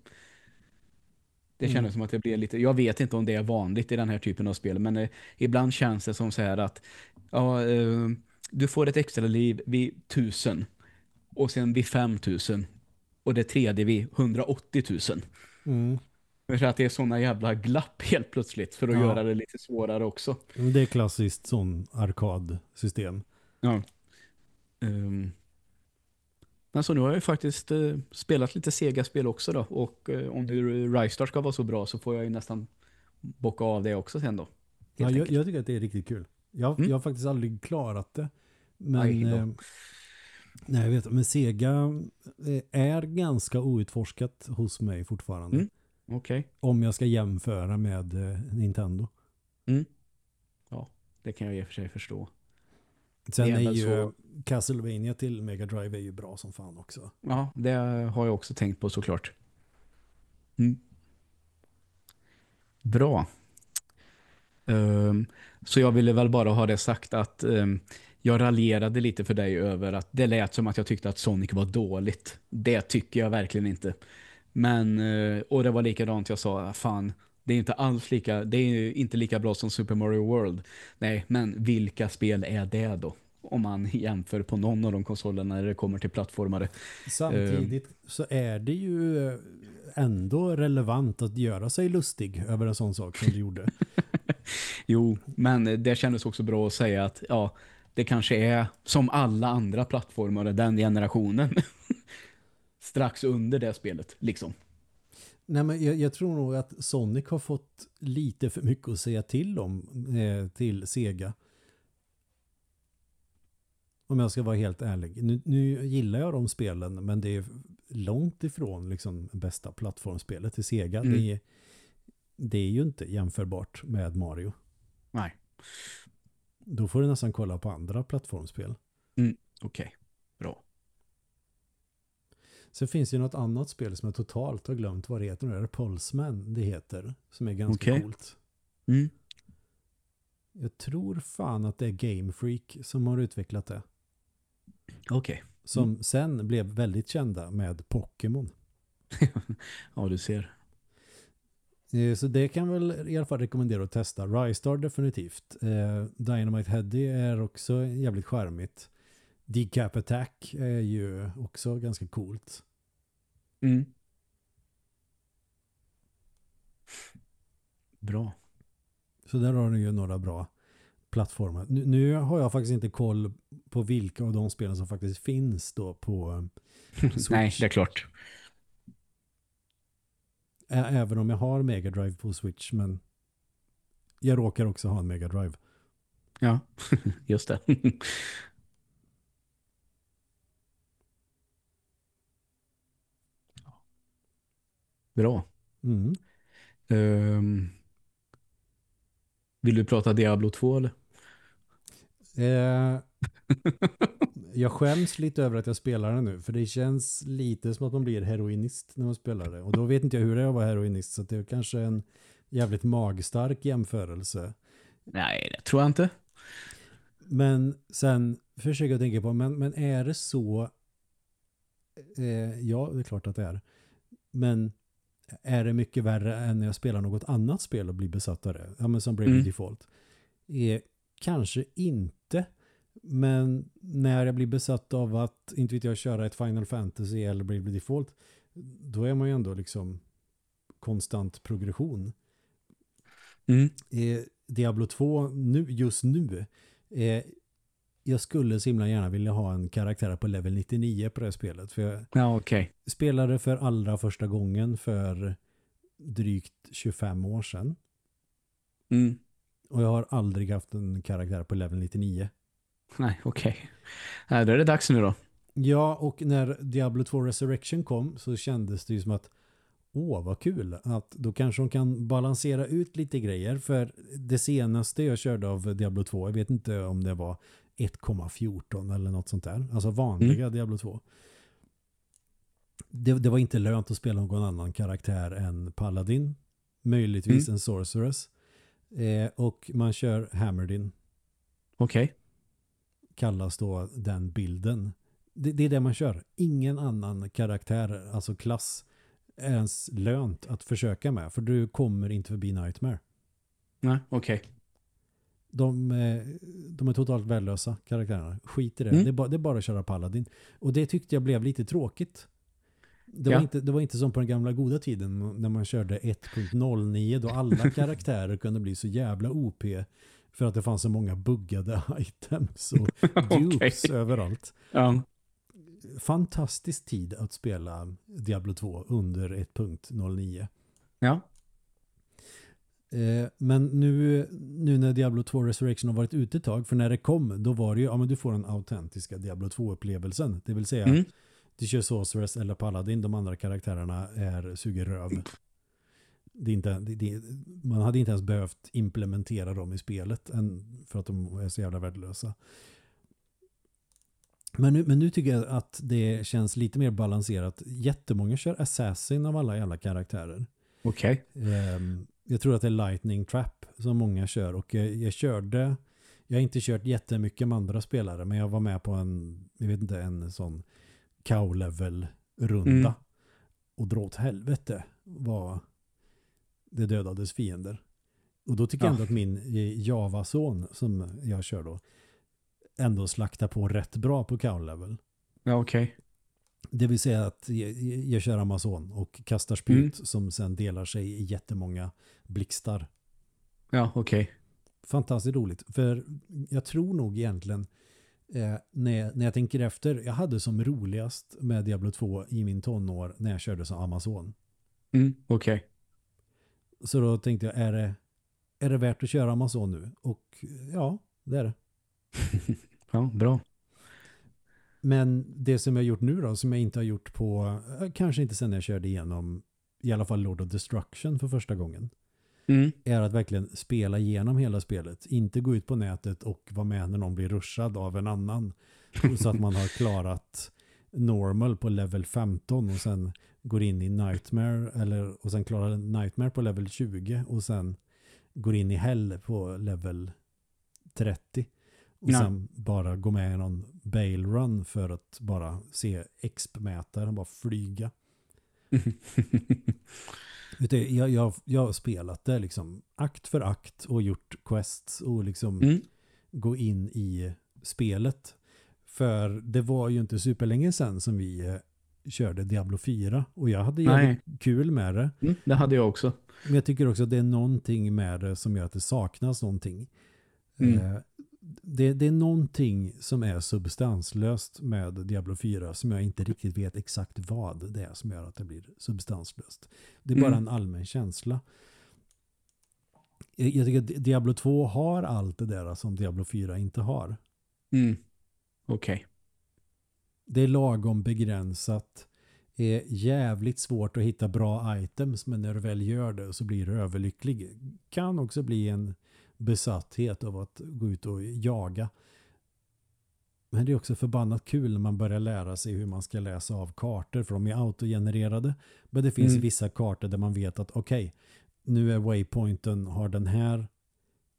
Det kändes Mm. som att det blir lite, jag vet inte om det är vanligt i den här typen av spel. Men eh, ibland känns det som så här att ja, eh, du får ett extra liv vid 1000. Och sen vid 5000. Och det tredje vid 180 000. Mm. För att det är såna jävla glapp helt plötsligt för att Ja. göra det lite svårare också. Det är klassiskt sån arkadsystem. Ja. Um, men så nu har jag ju faktiskt eh, spelat lite Sega-spel också då. Och eh, om du Ristar ska vara så bra så får jag ju nästan bocka av det också sen då. Ja, jag, jag tycker att det är riktigt kul. Jag, Mm. jag har faktiskt aldrig klarat det. Men, eh, nej, jag vet, men Sega eh, är ganska outforskat hos mig fortfarande. Mm. Okej, Om jag ska jämföra med eh, Nintendo. det kan jag i och för sig förstå. Sen är är, ju så- Castlevania till Mega Drive är ju bra som fan också. Ja, det har jag också tänkt på såklart. Mm. Bra. Ehm, så jag ville väl bara ha det sagt att ehm, jag raljerade lite för dig över att det lät som att jag tyckte att Sonic var dåligt. Det tycker jag verkligen inte. Men, eh, och det var likadant jag sa, fan, det är inte alls lika, det är inte lika bra som Super Mario World. Nej, men vilka spel är det då? Om man jämför på någon av de konsolerna när det kommer till plattformare. Samtidigt så är det ju eh, ändå relevant att göra sig lustig över en sån sak som du gjorde. Jo, men det kändes också bra att säga att ja, det kanske är som alla andra plattformar den generationen. Strax under det spelet, liksom. Nej, men jag, jag tror nog att Sonic har fått lite för mycket att säga till om eh, till Sega. Om jag ska vara helt ärlig. Nu, nu gillar jag de spelen men det är långt ifrån liksom bästa plattformspelet till Sega. Mm. Det, är, det är ju inte jämförbart med Mario. Nej, Då får du nästan kolla på andra plattformsspel. okej. Bra. Sen finns ju något annat spel som jag totalt har glömt vad det heter. Det är Pulseman det heter. Som är ganska Okej. coolt. Mm. Jag tror fan att det är Game Freak som har utvecklat det. Okej. Som sen blev väldigt kända med Pokémon. Ja, du ser. Eh, Så det kan väl i alla fall rekommendera att testa. Rystar definitivt. Eh, Dynamite Heady är också jävligt charmigt. Decap Attack är ju också ganska coolt. Mm. Bra. Så där har du ju några bra plattformar. Nu, nu har jag faktiskt inte koll på vilka av de spelen som faktiskt finns då på eh, Switch. Nej, det är klart. Ä- Även om jag har Mega Drive på Switch, men jag råkar också ha en Mega Drive. Ja, just det. Bra. Mm. Ehm, vill du prata Diablo 2 eller? Eh, jag skäms lite över att jag spelar det nu, för det känns lite som att man blir heroinist när man spelar det. Och då vet inte jag hur det är att vara heroinist, så det är kanske en jävligt magstark jämförelse. Nej, det tror jag inte. Men sen försöker jag tänka på, men, men är det så Eh, ja, det är klart att det är. Men är det mycket värre än när jag spelar något annat spel och blir besatt av det? Ja, men som Bravely Mm. Default. Eh, kanske inte. Men när jag blir besatt av att, inte vet jag, köra ett Final Fantasy eller Bravely Default, då är man ju ändå liksom konstant progression. Mm. Eh, Diablo 2 nu, just nu, eh, jag skulle så himla gärna vilja ha en karaktär på level 99 på det här spelet. För jag Ja, okej. spelade för allra första gången för drygt 25 år sedan. Mm. Och jag har aldrig haft en karaktär på level 99. Nej, okej. Nej, då är det dags nu då. Ja, och när Diablo 2 Resurrection kom så kändes det ju som att åh, vad kul. Att då kanske de kan balansera ut lite grejer. För det senaste jag körde av Diablo 2, jag vet inte om det var 1,14 eller något sånt där. Alltså vanliga Diablo 2. Det, det var inte lönt att spela någon annan karaktär än Paladin. Möjligtvis en Sorceress. Eh, och man kör Hammerdin Okej. Kallas då den bilden. Det, det är det man kör. Ingen annan karaktär, alltså klass, är ens lönt att försöka med. För du kommer inte förbi Nightmare. Nej, okej. De, eh, de är totalt värdelösa karaktärerna. Skit i det. Mm. Det, är bara, det är bara att köra Paladin. Och det tyckte jag blev lite tråkigt. Det, Ja. var inte, det var inte som på den gamla goda tiden när man körde 1.09 då alla karaktärer kunde bli så jävla OP för att det fanns så många buggade items och dupes Okej. överallt. Ja. fantastisk tid att spela Diablo 2 under 1.09. Ja. Eh, men nu, nu när Diablo 2 Resurrection har varit ute ett tag, för när det kom, då var det ju, ja men du får den autentiska Diablo 2-upplevelsen. Det vill säga, Mm. du kör Sorceress eller Paladin, de andra karaktärerna är suger röv. Det inte, det, det, man hade inte ens behövt implementera dem i spelet än för att de är så jävla värdelösa. Men nu, men nu tycker jag att det känns lite mer balanserat. Jättemånga kör Assassin av alla jävla karaktärer. Okej. Ehm, jag tror att det är Lightning Trap som många kör och jag, jag körde jag har inte kört jättemycket med andra spelare men jag var med på en jag vet inte en sån cow level runda Mm. och dra åt helvete vad det dödades fiender. Och då tycker jag Ja. ändå att min eh, Java-son som jag kör då ändå slaktar på rätt bra på cow level. Ja, okej. Det vill säga att jag, jag kör Amazon och kastar spjut Mm. som sen delar sig i jättemånga blixtar. Ja, okej. Fantastiskt roligt. För jag tror nog egentligen eh, när, när jag tänker efter, jag hade som roligast med Diablo 2 i min tonår när jag körde som Amazon. Mm. Okej. Så då tänkte jag, är det, är det värt att köra Amazon nu? Och ja, det är det. Ja, bra. Men det som jag har gjort nu då, som jag inte har gjort på, eh, kanske inte sen jag körde igenom i alla fall Lord of Destruction för första gången. Mm. är att verkligen spela igenom hela spelet. Inte gå ut på nätet och vara med när någon blir rushad av en annan. Så att man har klarat normal på level 15 och sen går in i nightmare eller, och sen klarar nightmare på level 20 och sen går in i hell på level 30. Och Ja. sen bara gå med i någon bail run för att bara se exp-mätaren bara flyga. Jag, jag, jag har spelat det liksom akt för akt och gjort quests och liksom Mm. gå in i spelet. För det var ju inte superlänge sedan som vi eh, körde Diablo 4 och jag hade jävligt kul med det. Mm. Det hade jag också. Men jag tycker också att det är någonting med det som gör att det saknas någonting. Mm. Eh, det, det är någonting som är substanslöst med Diablo 4 som jag inte riktigt vet exakt vad det är som gör att det blir substanslöst. Det är bara Mm. en allmän känsla. Jag, jag tycker att Diablo 2 har allt det där som Diablo 4 inte har. Mm. Okej. Det är lagom begränsat. är jävligt svårt att hitta bra items men när du väl gör det så blir du överlycklig. Kan också bli en besatthet av att gå ut och jaga. Men det är också förbannat kul när man börjar lära sig hur man ska läsa av kartor för de är autogenererade. Men det finns Mm. vissa kartor där man vet att okej, nu är waypointen har den här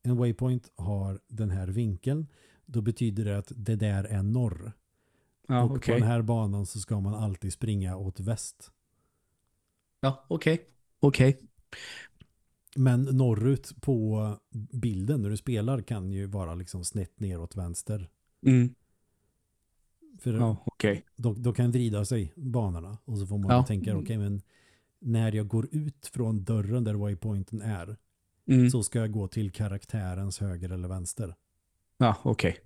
en waypoint har den här vinkeln. Då betyder det att det där är norr. Ja, och på okej. den här banan så ska man alltid springa åt väst. Ja, okej. Okej. Men norrut på bilden när du spelar kan ju vara liksom snett ner åt vänster. Mm. För Ja, okej. då, då kan vrida sig banorna. Och så får man Ja. tänka, okej men när jag går ut från dörren där waypointen är Mm. så ska jag gå till karaktärens höger eller vänster. Ja, okej.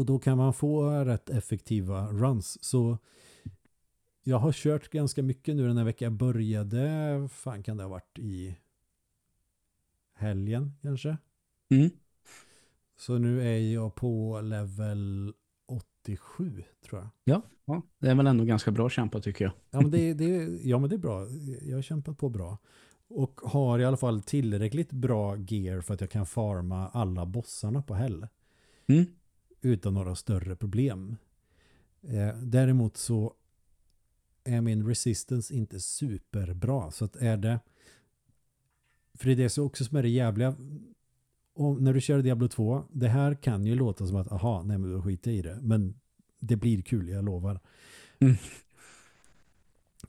Och då kan man få rätt effektiva runs. Så jag har kört ganska mycket nu den här veckan. Jag började, fan kan det ha varit i helgen kanske? Mm. Så nu är jag på level 87 tror jag. Ja, det är väl ändå ganska bra kämpat tycker jag. Ja men det, det, ja, men det är bra. Jag har kämpat på bra. Och har i alla fall tillräckligt bra gear för att jag kan farma alla bossarna på hell. Mm. Utan några större problem. Eh, däremot så är min resistance inte superbra. Så att är det för det är det så också som är det jävliga och när du kör Diablo 2 det här kan ju låta som att aha, nej men då skiter i det. Men det blir kul, jag lovar. Mm.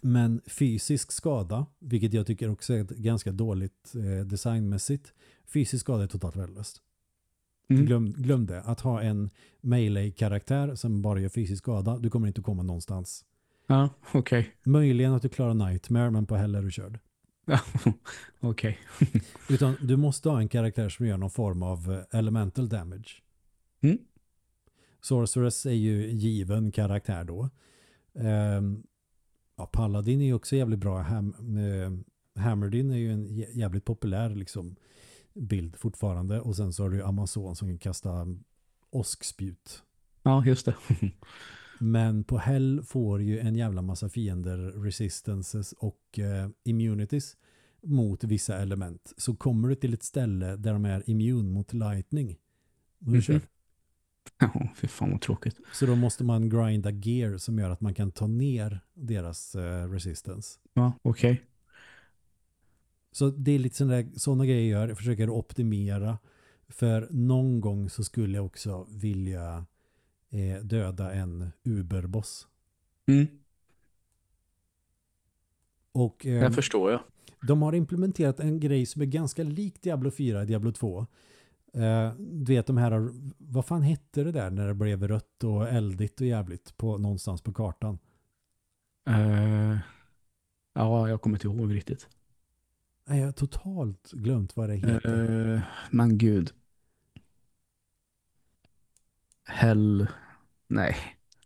Men fysisk skada, vilket jag tycker också är ganska dåligt eh, designmässigt. Fysisk skada är totalt värdelöst. Mm. Glöm, glöm det. Att ha en melee-karaktär som bara gör fysisk skada, du kommer inte komma någonstans. Ja, okej. Möjligen att du klarar Nightmare, men på hell är du körd. Ja, okej. Utan du måste ha en karaktär som gör någon form av eh, elemental damage. Mm. Sorceress är ju given karaktär då. Ehm, ja, Paladin är ju också jävligt bra. Ham, eh, Hammerdin är ju en jä- jävligt populär liksom, bild fortfarande. Och sen så har du Amazon som kan kasta åskspjut. Ja, just det. Men på Hell får ju en jävla massa fiender resistances och eh, immunities mot vissa element. Så kommer du till ett ställe där de är immun mot lightning. Då är Mhm. Ja, fy fan vad tråkigt. Så då måste man grinda gear som gör att man kan ta ner deras eh, resistance. Ja, okej. Så det är lite sådana, sådana grejer jag gör. Jag försöker optimera. För någon gång så skulle jag också vilja eh, döda en uberboss. Mm. Och eh, Det förstår jag. de har implementerat en grej som är ganska lik Diablo 4 och Diablo 2. Eh, du vet de här, vad fan hette det där när det blev rött och eldigt och jävligt på, någonstans på kartan? Eh, ja, jag kommer inte ihåg riktigt. Nej, jag har totalt glömt vad det heter. Eh, men gud. Hell. Nej,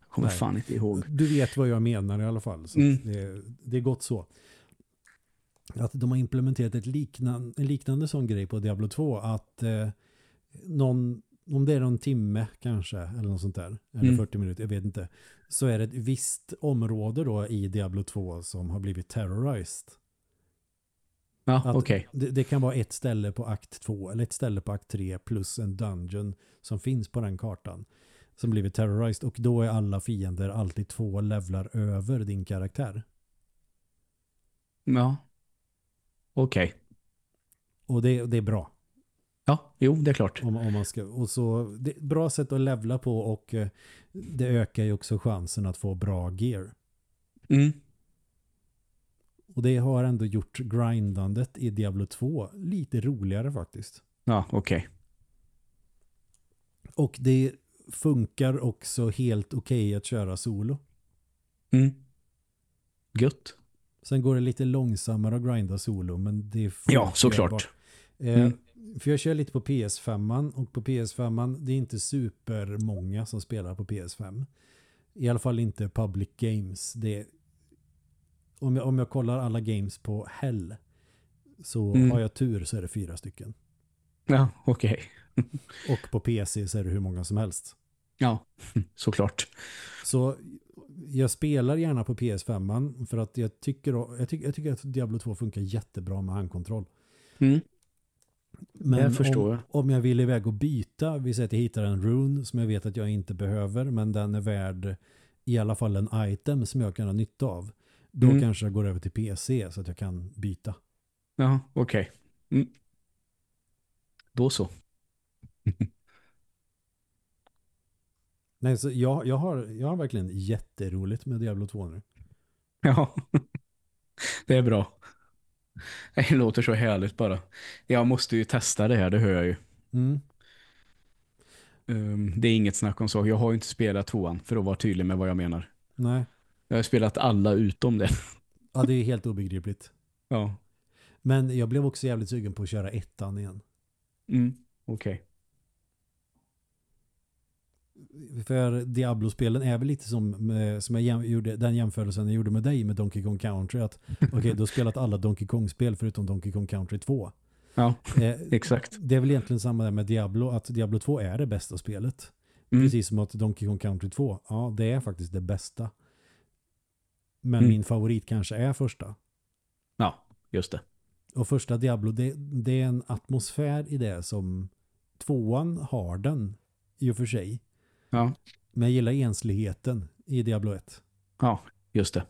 jag kommer Nej. fan inte ihåg. Du vet vad jag menar i alla fall. Så Mm. det, det är gott så. Att de har implementerat ett liknande, en liknande sån grej på Diablo 2. Att eh, någon, om det är någon timme kanske, eller något sånt där, eller Mm. 40 minuter, jag vet inte. Så är det ett visst område då i Diablo 2 som har blivit terrorized. Ja, okej. det, det kan vara ett ställe på akt 2 eller ett ställe på akt 3 plus en dungeon som finns på den kartan som blivit terrorized och då är alla fiender alltid två levlar över din karaktär. Ja. Okej. Och det, det är bra. Ja, jo, det är klart. Om, om man ska, och så, det är ett bra sätt att levla på och eh, det ökar ju också chansen att få bra gear. Mm. Och det har ändå gjort grindandet i Diablo 2 lite roligare faktiskt. Ja, okej. Och det funkar också helt okej att köra solo. Mm. Gött. Sen går det lite långsammare att grinda solo, men det är fullt Ja, såklart. Eh, Mm. För jag kör lite på PS5 och på PS5 det är inte supermånga som spelar på PS5. I alla fall inte public games. Det är, om, jag, om jag kollar alla games på Hell så Mm. har jag tur så är det fyra stycken. Ja, okej. Och på PC så är det hur många som helst. Ja, såklart. Så jag spelar gärna på PS5 för att jag tycker, jag tycker, jag tycker att Diablo 2 funkar jättebra med handkontroll. Mm. Men Jag förstår om, jag. om jag vill iväg och byta, vi säger att jag hittar en rune som jag vet att jag inte behöver, men den är värd i alla fall en item som jag kan ha nytta av. Då Mm. kanske jag går över till PC så att jag kan byta. Ja, okej. Mm. Då så. Nej, så jag, jag, har, jag har verkligen jätteroligt med Diablo 2 nu. Ja, det är bra. Det låter så härligt bara. Jag måste ju testa det här, det hör jag ju. Mm. Um, det är inget snack om så. Jag har ju inte spelat tvåan för att vara tydlig med vad jag menar. Nej, Jag har spelat alla utom det. ja, det är helt obegripligt. Ja, Men jag blev också jävligt sugen på att köra ettan igen. mm. okej. För Diablo-spelen är väl lite som, med, som jag gjorde, den jämförelsen jag gjorde med dig med Donkey Kong Country. Att okej, du har spelat alla Donkey Kong-spel förutom Donkey Kong Country 2. Ja, Eh, exakt. det är väl egentligen samma där med Diablo, att Diablo 2 är det bästa spelet. Mm. Precis som att Donkey Kong Country 2, ja det är faktiskt det bästa. Men Mm. min favorit kanske är första. Ja, just det. Och första Diablo, det, det är en atmosfär i det som tvåan har den i och för sig. Ja, Men jag gillar ensligheten i Diablo 1. ja just det.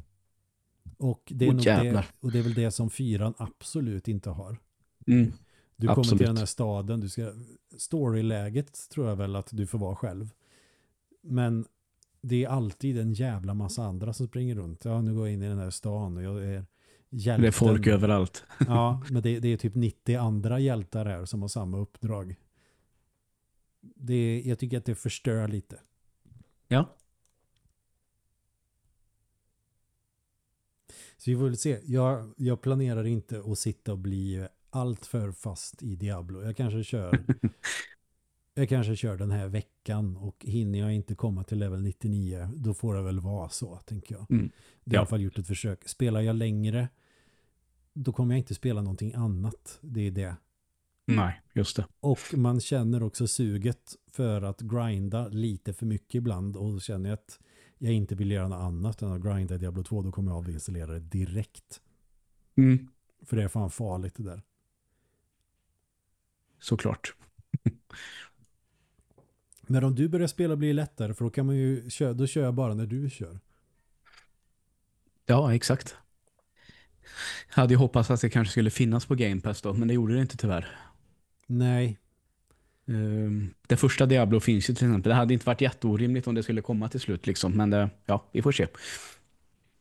Och det, är nog det, och det är väl det som fyran absolut inte har. Mm. Du kommer Absolut. till den här staden, du ska, storyläget tror jag väl att du får vara själv. Men det är alltid en jävla massa andra som springer runt. Ja, nu går jag in i den här stan och jag är hjälten. Det är folk överallt. Ja, men det, det är typ 90 andra hjältar här som har samma uppdrag. Det, jag tycker att det förstör lite. Ja, Så vi får väl se. Jag, jag planerar inte att sitta och bli allt för fast i Diablo. Jag kanske kör jag kanske kör den här veckan och hinner jag inte komma till level 99 då får det väl vara så, tänker jag. Mm. Det har i alla fall gjort ett försök. Spelar jag längre då kommer jag inte spela någonting annat. Det är det. nej, just det. Och man känner också suget för att grinda lite för mycket ibland och känner jag att jag inte vill göra något annat än att grinda Diablo 2 då kommer jag avinstallera det direkt. Mm. För det är fan farligt det där. Såklart. Men om du börjar spela blir det lättare för då kan man ju köra, då kör jag bara när du kör. Ja, exakt. Jag hade ju hoppats att det kanske skulle finnas på Game Pass då, men det gjorde det inte tyvärr. Nej, Ehm, Det första Diablo finns ju till exempel. Det hade inte varit jätteorimligt om det skulle komma till slut liksom, men det, ja, vi får se.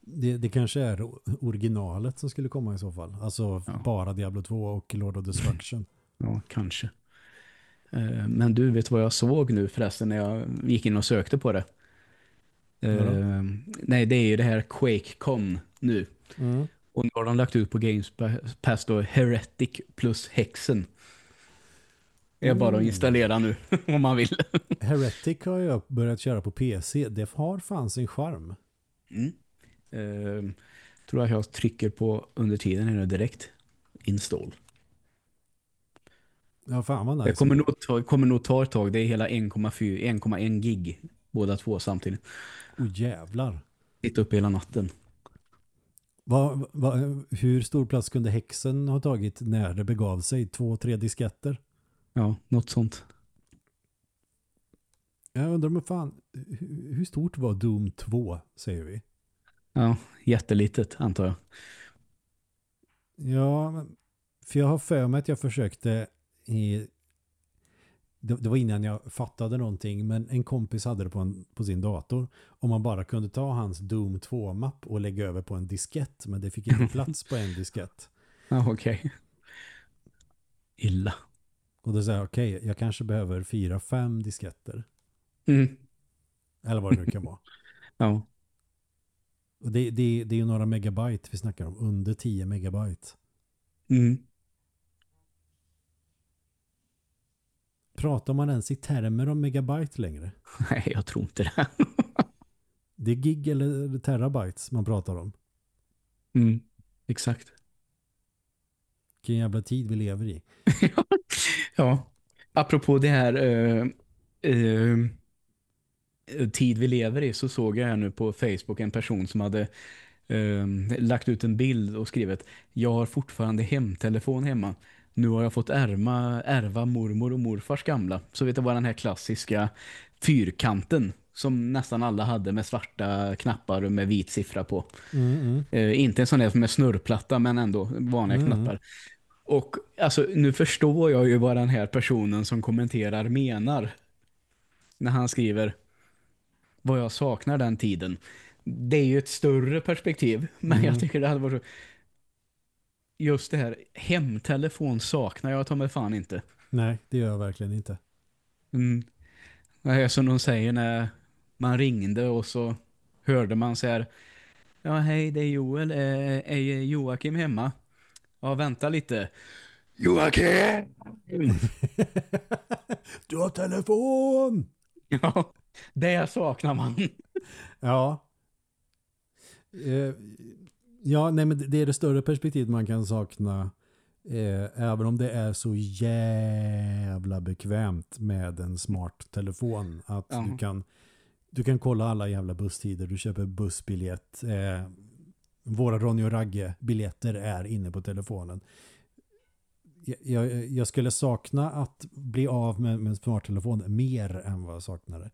det, det kanske är originalet som skulle komma i så fall. Alltså Ja. bara Diablo 2 och Lord of Destruction. Ja, kanske. Ehm, Men du vet vad jag såg nu förresten när jag gick in och sökte på det? Ehm, nej, det är ju det här QuakeCon nu. Mm. Och nu har de lagt ut på Games Pass då Heretic plus Hexen. Det är bara att Mm. installera nu om man vill. Heretic har jag börjat köra på PC. Det har fan sin charm. Mm. Ehm, tror att jag trycker på under tiden här nu direkt. Install. Ja, fan vad nice. Det kommer nog, ta, kommer nog ta ett tag. Det är hela 1,4 1,1 gig. Båda två samtidigt. Oh, jävlar. Sitta upp hela natten. Vad, vad, hur stor plats kunde häxen ha tagit när det begav sig? Två, tre disketter? Ja, något sånt. Jag undrar om fan, hur, stort var Doom 2, säger vi? Ja, jättelitet antar jag. Ja, för jag har för mig att jag försökte i... Det, det var innan jag fattade någonting, men en kompis hade det på, en, på sin dator. Om man bara kunde ta hans Doom 2-mapp och lägga över på en diskett, men det fick inte plats på en diskett. Ja, okej. Illa. Och då sa jag, okej, jag kanske behöver fyra, fem disketter. Mm. Eller vad det nu kan vara. Ja. Och det, det, det är ju några megabyte vi snackar om, under 10 megabyte. Mm. Pratar man ens i termer om megabyte längre? Nej, jag tror inte det. Det är gig eller terabytes man pratar om. Mm. Exakt. Vilken jävla tid vi lever i. Ja. Apropå det här eh, eh, tid vi lever i så såg jag här nu på Facebook en person som hade eh, lagt ut en bild och skrivit Jag har fortfarande hemtelefon hemma. Nu har jag fått ärma, ärva mormor och morfars gamla. Så vet du vad den här klassiska fyrkanten som nästan alla hade med svarta knappar och med vit siffra på. Mm, mm. Eh, inte en sån där med snurrplatta men ändå vanliga Mm. knappar. Och alltså, nu förstår jag ju vad den här personen som kommenterar menar. När han skriver vad jag saknar den tiden. Det är ju ett större perspektiv, men Mm. jag tycker det hade varit så... Just det här, hemtelefon saknar jag ta mig fan inte. Nej, det gör jag verkligen inte. Mm. Det är som de säger när man ringde och så hörde man så här Ja, hej, det är Joel. Är, är Joakim hemma? Ja, vänta lite. Joakim! du har telefon! Ja, det saknar man. Ja. Eh, ja, nej men det är det större perspektivet man kan sakna. Eh, även om det är så jävla bekvämt med en smart telefon. Att Ja. du kan du kan kolla alla jävla busstider. Du köper bussbiljett. Eh, våra Ronny och Ragge biljetter är inne på telefonen. Jag, jag, jag skulle sakna att bli av med, med en smarttelefon mer än vad jag saknar det.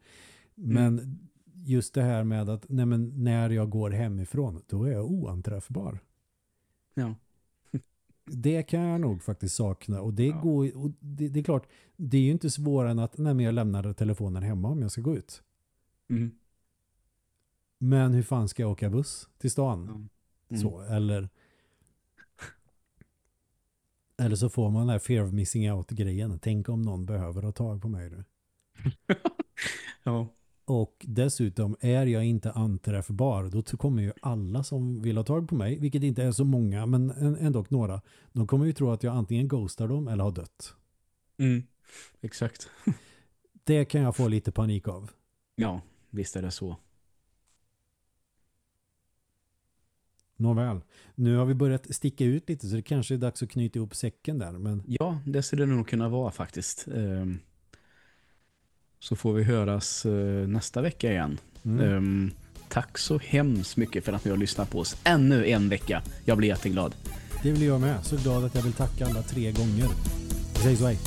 Men just det här med att nej men, när jag går hemifrån då är jag oanträffbar. Ja. Det kan jag nog faktiskt sakna och det Ja. går och det, det är klart det är ju inte svårare än att nej men jag lämnar telefonen hemma om jag ska gå ut. Mm. Men hur fan ska jag åka buss till stan? Mm. Så, eller eller så får man den här fear of missing out-grejen. Tänk om någon behöver ha tag på mig nu. Ja. Och dessutom är jag inte anträffbar, då kommer ju alla som vill ha tag på mig, vilket inte är så många, men än- ändå några, de kommer ju tro att jag antingen ghostar dem eller har dött. Mm. Exakt. Det kan jag få lite panik av. Ja, visst är det så. Nåväl, nu har vi börjat sticka ut lite så det kanske är dags att knyta ihop säcken där, men Ja, det skulle det nog kunna vara faktiskt. Ehm, Så får vi höras eh, nästa vecka igen. mm. Ehm, Tack så hemskt mycket för att ni har lyssnat på oss ännu en vecka. Jag blir jätteglad. det vill jag med. Så glad att jag vill tacka alla tre gånger. Vi säger så hej.